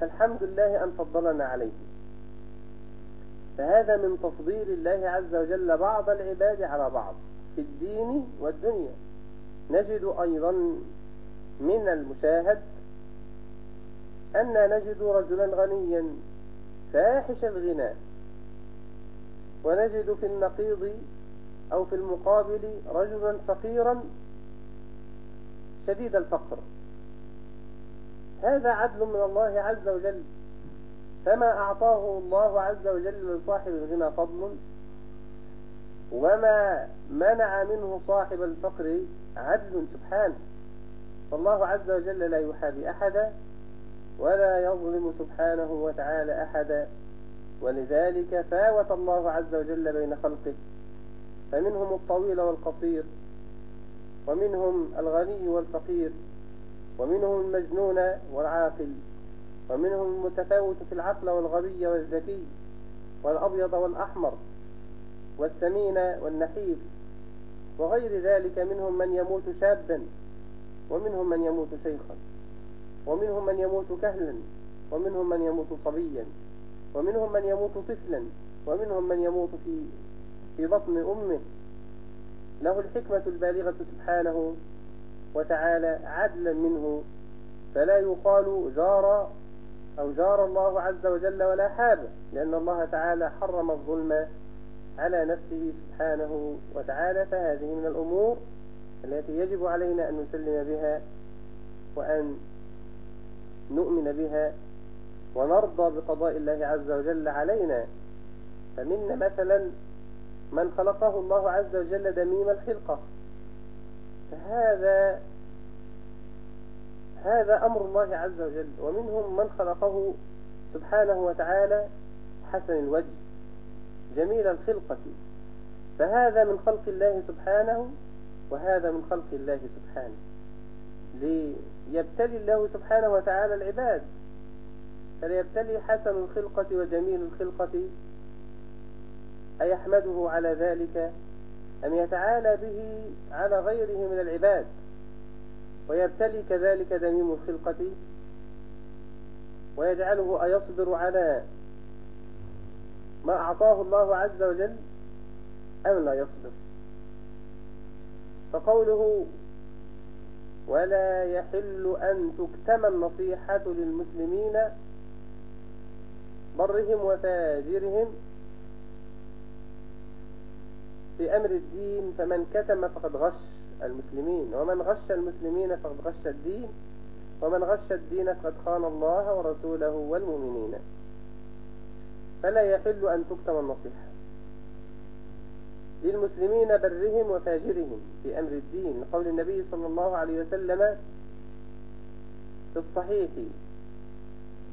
فالحمد لله أن فضلنا عليهم. فهذا من تفضيل الله عز وجل بعض العباد على بعض في الدين والدنيا. نجد أيضا من المشاهد أن نجد رجلا غنيا فاحش الغنى ونجد في النقيض أو في المقابل رجلا فقيرا شديد الفقر. هذا عدل من الله عز وجل. فما أعطاه الله عز وجل لصاحب الغنى فضل. وما منع منه صاحب الفقر عدل سبحانه. فالله عز وجل لا يحابي أحدا ولا يظلم سبحانه وتعالى أحدا ولذلك فاوت الله عز وجل بين خلقه فمنهم الطويل والقصير ومنهم الغني والفقير ومنهم المجنون والعاقل ومنهم المتفاوت في العقل والغبي والذكي والأبيض والأحمر والسمين والنحيف وغير ذلك منهم من يموت شابا ومنهم من يموت شيخا ومنهم من يموت كهلا ومنهم من يموت صبيا ومنهم من يموت طفلا ومنهم من يموت في في بطن أمه. له الحكمة البالغة سبحانه وتعالى عدلا منه فلا يقال جار أو جار الله عز وجل ولا حاب لأن الله تعالى حرم الظلم على نفسه سبحانه وتعالى فهذه من الأمور التي يجب علينا أن نسلم بها وأن نؤمن بها ونرضى بقضاء الله عز وجل علينا. فمنا مثلا من خلقه الله عز وجل دميم الخلقة. فهذا هذا أمر الله عز وجل. ومنهم من خلقه سبحانه وتعالى حسن الوجه جميل الخلقة. فهذا من خلق الله سبحانه وهذا من خلق الله سبحانه. ليبتلي الله سبحانه وتعالى العباد. فليبتلي حسن الخلقة وجميل الخلقة. أيحمده على ذلك أم يتعالى به على غيره من العباد؟ ويبتلي كذلك دميم الخلقة. ويجعله أيصبر على ما أعطاه الله عز وجل أم لا يصبر؟ فقوله ولا يحل أن تكتم النصيحة للمسلمين برهم وفاجرهم في أمر الدين فمن كتم فقد غش المسلمين ومن غش المسلمين فقد غش الدين ومن غش الدين فقد خان الله ورسوله والمؤمنين. فلا يحل أن تكتم النصيحة. للمسلمين برهم وفاجرهم في أمر الدين. لقول النبي صلى الله عليه وسلم في الصحيح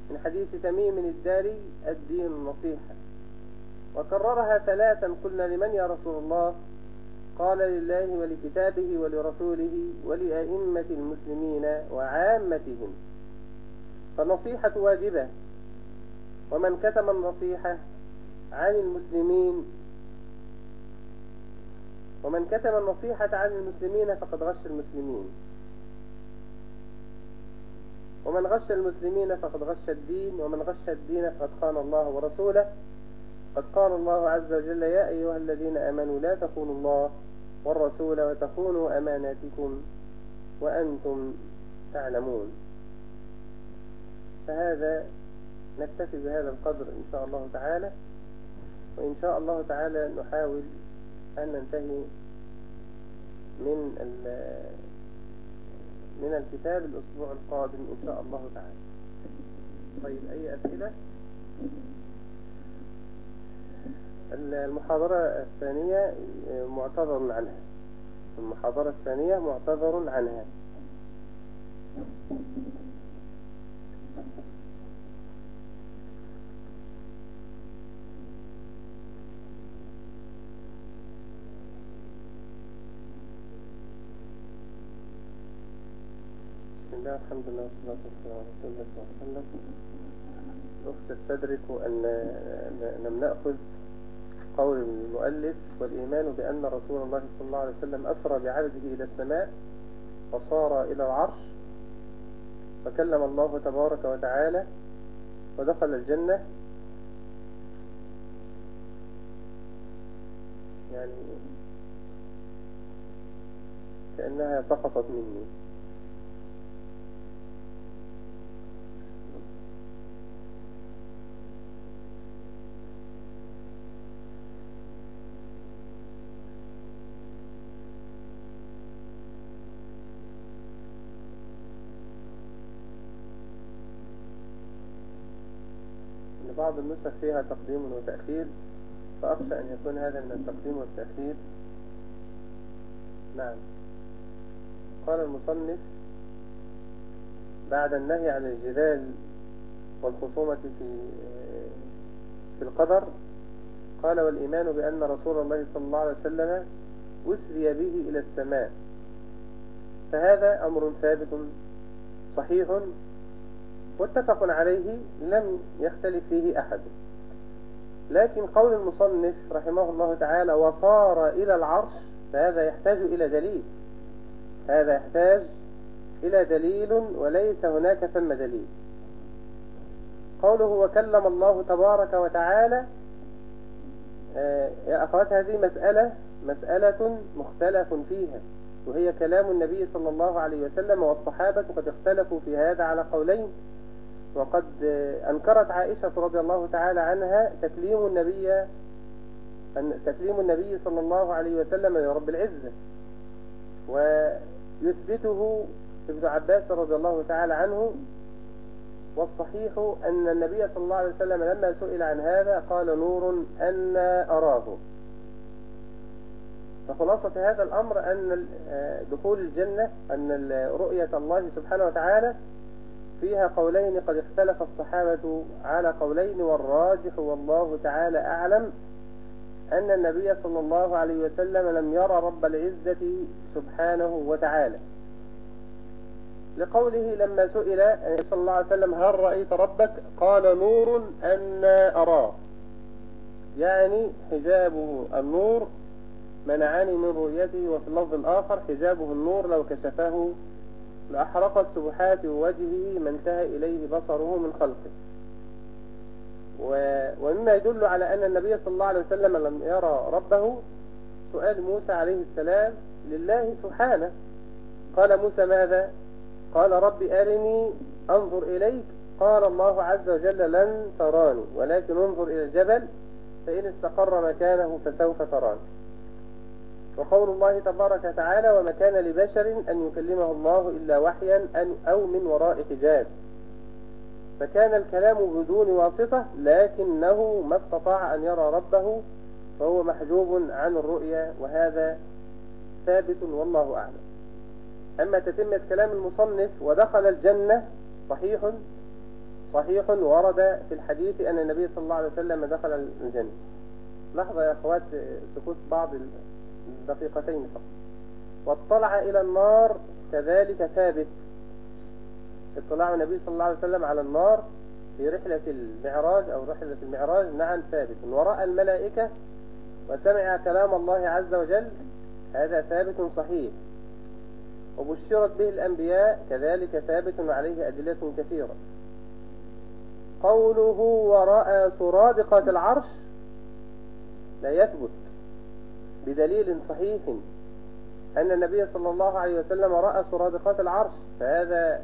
من حديث تميم الداري الدين النصيحة. وكررها ثلاثا قلنا لمن يا رسول الله؟ قال لله ولكتابه ولرسوله ولأئمة المسلمين وعامتهم. فالنصيحة واجبة. ومن كتم النصيحة عن المسلمين ومن كتم النصيحة عن المسلمين فقد غش المسلمين. ومن غش المسلمين فقد غش الدين ومن غش الدين فقد خان الله ورسوله. قد قال الله عز وجل يا أيها الذين آمنوا لا تخونوا الله والرسول وتخونوا أماناتكم وأنتم تعلمون. فهذا نكتفي بهذا القدر إن شاء الله تعالى. وإن شاء الله تعالى نحاول أن ننتهي من من الكتاب الأسبوع القادم إن شاء الله تعالى. طيب أي أسئلة؟ المحاضرة الثانية معتذر عنها. المحاضرة الثانية معتذر عنها. الله الحمد لله والصلاة والسلام على رسول الله صلى الله عليه وسلم. الأخت تستدرك أن لم نأخذ قول المؤلف والإيمان بأن رسول الله صلى الله عليه وسلم أسرى بعبده إلى السماء وصار إلى العرش فكلم الله تبارك وتعالى ودخل الجنة. يعني كأنها سقطت مني. بعض النسخ فيها تقديم وتأخير فأخشى أن يكون هذا من التقديم والتأخير نعم. قال المصنف بعد النهي عن الجدال والخصومة في في القدر قال والإيمان بأن رسول الله صلى الله عليه وسلم أسري به إلى السماء. فهذا أمر ثابت صحيح متفق عليه لم يختلف فيه أحد. لكن قول المصنف رحمه الله تعالى وصار إلى العرش فهذا يحتاج إلى دليل. هذا يحتاج إلى دليل وليس هناك ثم دليل. قوله وكلم الله تبارك وتعالى آه، يا أخوات هذه مسألة مسألة مختلف فيها وهي كلام النبي صلى الله عليه وسلم والصحابة قد اختلفوا في هذا على قولين. وقد أنكرت عائشة رضي الله تعالى عنها تكليم النبي تكليم النبي صلى الله عليه وسلم لرب العزة. ويثبته ابن عباس رضي الله تعالى عنه والصحيح أن النبي صلى الله عليه وسلم لما سئل عن هذا قال نور أن أراه. فخلاصة هذا الأمر أن دخول الجنة أن رؤية الله سبحانه وتعالى فيها قولين قد اختلف الصحابة على قولين والراجح والله تعالى أعلم أن النبي صلى الله عليه وسلم لم يرى رب العزة سبحانه وتعالى. لقوله لما سئل صلى الله عليه وسلم هل رأيت ربك قال نور أن أراه. يعني حجابه النور منعني من رؤيته وفي اللفظ الآخر حجابه النور لو كشفه لأحرقت سبحات وجهه ما انتهى إليه بصره من خلقه. ومما يدل على أن النبي صلى الله عليه وسلم لم يرى ربه سؤال موسى عليه السلام لله سبحانه. قال موسى ماذا؟ قال رب أرني أنظر إليك. قال الله عز وجل لن تراني ولكن انظر إلى الجبل فإن استقر مكانه فسوف تراني. وقول الله تبارك وتعالى وما كان لبشر أن يكلمه الله إلا وحيا أو من وراء حجاب. فكان الكلام بدون واسطة لكنه ما استطاع أن يرى ربه فهو محجوب عن الرؤيا وهذا ثابت والله أعلم. أما تتمة كلام المصنف ودخل الجنة صحيح صحيح ورد في الحديث أن النبي صلى الله عليه وسلم دخل الجنة. لحظة يا أخوات سكوت بعض دقيقتين فقط. واطلع إلى النار كذلك ثابت. اطلاع النبي صلى الله عليه وسلم على النار في رحلة المعراج أو رحلة المعراج نعم ثابت. ورأى الملائكة وسمع كلام الله عز وجل هذا ثابت صحيح. وبشرت به الأنبياء كذلك ثابت وعليه أدلة كثيرة. قوله ورأى سرادقة العرش لا يثبت. بدليل صحيح أن النبي صلى الله عليه وسلم رأى سرادقات العرش فهذا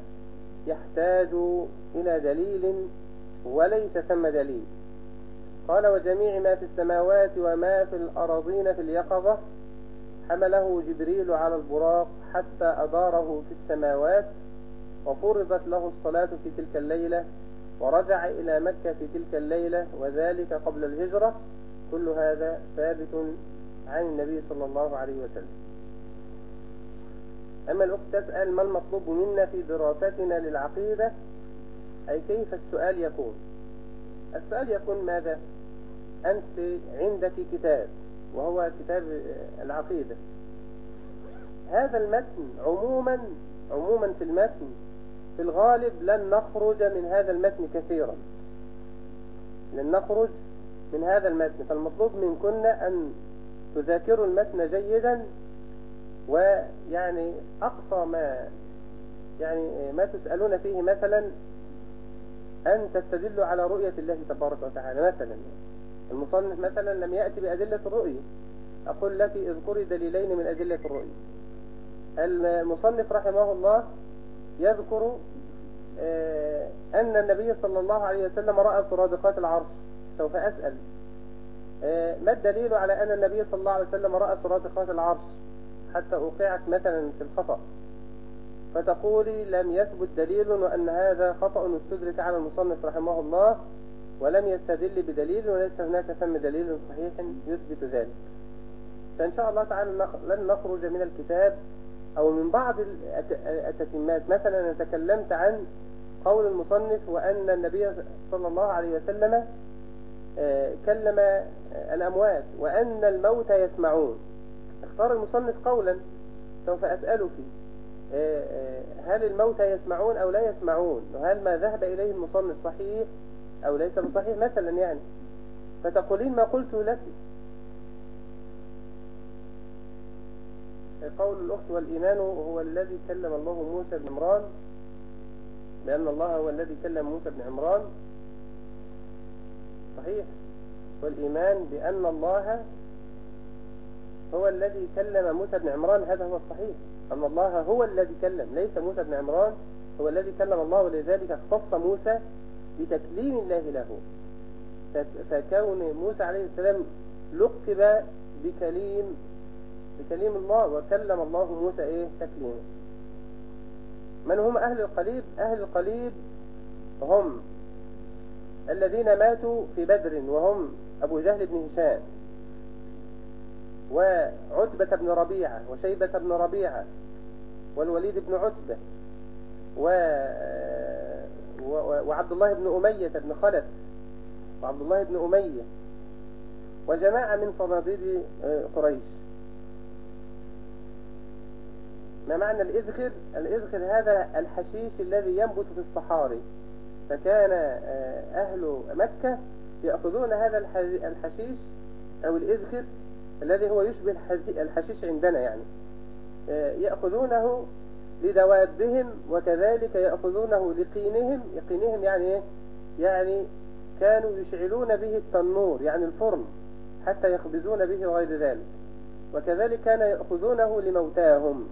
يحتاج إلى دليل وليس ثم دليل. قال وجميع ما في السماوات وما في الأراضين في اليقظة حمله جبريل على البراق حتى أداره في السماوات وفرضت له الصلاة في تلك الليلة ورجع إلى مكة في تلك الليلة وذلك قبل الهجرة. كل هذا ثابت عن النبي صلى الله عليه وسلم. أما الأخت تسأل ما المطلوب منا في دراستنا للعقيدة؟ أي كيف السؤال يكون؟ السؤال يكون ماذا؟ أنت عندك كتاب وهو كتاب العقيدة. هذا المتن عموما عموما في المتن في الغالب لن نخرج من هذا المتن كثيرا. لن نخرج من هذا المتن. فالمطلوب منكن أن تذاكروا المتن جيدا ويعني أقصى ما يعني ما تسألون فيه مثلا أن تستدلوا على رؤية الله تبارك وتعالى. مثلا المصنف مثلا لم يأتي بأدلة الرؤية. أقول لك اذكري دليلين من أدلة الرؤية. المصنف رحمه الله يذكر آه، أن النبي صلى الله عليه وسلم رأى سرادقات العرش. سوف أسأل. ما الدليل على أن النبي صلى الله عليه وسلم رأى سرادقات العرش حتى أوقعت مثلا في الخطأ؟ فتقولي لم يثبت دليل وأن هذا خطأ استدرك على المصنف رحمه الله ولم يستدل بدليل وليس هناك ثم دليل صحيح يثبت ذلك. فإن شاء الله تعالى لن نخرج من الكتاب أو من بعض التتمات مثلا أنا تكلمت عن قول المصنف وأن النبي صلى الله عليه وسلم آه، كلم الأموات وأن الموتى يسمعون. اختار المصنف قولا سوف أسألك هل الموتى يسمعون أو لا يسمعون؟ وهل ما ذهب إليه المصنف صحيح أو ليس بصحيح مثلا يعني؟ فتقولين ما قلت لك. قول الأخت والإيمان هو الذي كلم الله موسى بن عمران لأن الله هو الذي كلم موسى بن عمران. صحيح والإيمان بأن الله هو الذي كلم موسى بن عمران هذا هو الصحيح. أن الله هو الذي كلم ليس موسى بن عمران هو الذي كلم الله ولذلك اختص موسى بتكليم الله له. فكون موسى عليه السلام لقب بكليم بكليم الله وكلم الله موسى إيه؟ تكليما من هم أهل القليب؟ أهل القليب هم الذين ماتوا في بدر وهم أبو جهل بن هشام وعتبة بن ربيعة وشيبة بن ربيعة والوليد بن عتبة و... و... وعبد الله بن أمية بن خلف وعبد الله بن أمية وجماعة من صناديد آه، قريش. ما معنى الإذخر؟ الإذخر هذا الحشيش الذي ينبت في الصحاري. فكان آه، أهل مكة يأخذون هذا الحشيش أو الإذخر الذي هو يشبه الحشيش عندنا يعني. آه، يأخذونه لدوابهم وكذلك يأخذونه لقينهم. يقينهم يعني إيه؟ يعني كانوا يشعلون به التنور يعني الفرن حتى يخبزون به غير ذلك. وكذلك كان يأخذونه لموتاهم.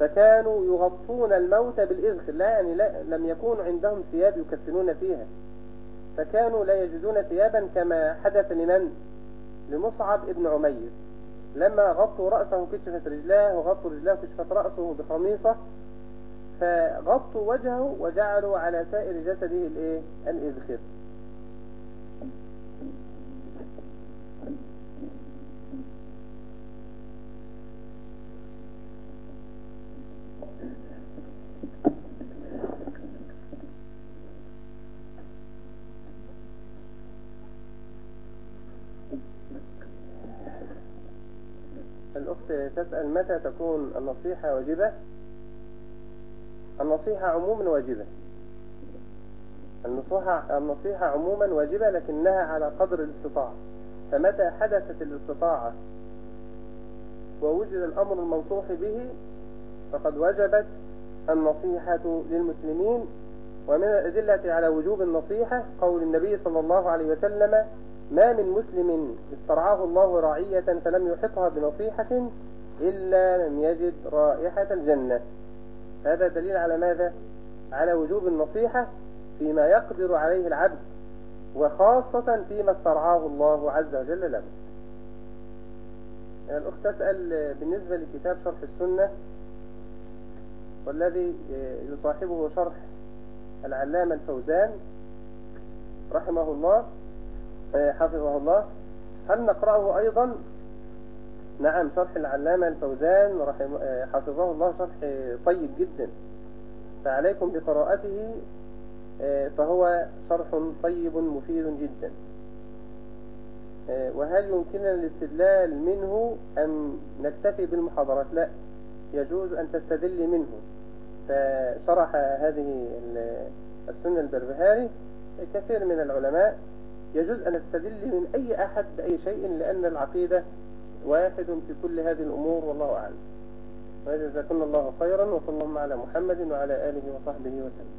فكانوا يغطون الموت بالإذخر لا يعني لا لم يكون عندهم ثياب يكفنون فيها. فكانوا لا يجدون ثيابا كما حدث لمن؟ لمصعب ابن عمير. لما غطوا رأسه كشفت رجلاه وغطوا رجلاه كشفت رأسه بقميصة فغطوا وجهه وجعلوا على سائر جسده الإيه؟ الإذخر متى تكون النصيحة واجبة؟ النصيحة عموما واجبة. النصيحة, النصيحة عموما واجبة لكنها على قدر الاستطاعة. فمتى حدثت الاستطاعة ووجد الأمر المنصوح به فقد وجبت النصيحة للمسلمين. ومن الأدلة على وجوب النصيحة قول النبي صلى الله عليه وسلم ما من مسلم استرعاه الله رعية فلم يحطها بنصيحة إلا لم يجد رائحة الجنة. هذا دليل على ماذا؟ على وجوب النصيحة فيما يقدر عليه العبد وخاصة فيما استرعاه الله عز وجل له. الأخت تسأل بالنسبة لكتاب شرح السنة والذي يصاحبه شرح العلامة الفوزان رحمه الله حفظه الله هل نقرأه أيضا؟ نعم شرح العلامة الفوزان رحمه حفظه الله شرح طيب جدا. فعليكم بقراءته فهو شرح طيب مفيد جدا. وهل يمكننا الاستدلال منه أم نكتفي بالمحاضرات؟ لا يجوز أن تستدل منه. فشرح هذه السنة البربهاري كثير من العلماء. يجوز أن نستدل من أي أحد بأي شيء لأن العقيدة واحد في كل هذه الأمور والله أعلم. وجزاكم الله خيرا وصلى الله على محمد وعلى آله وصحبه وسلم.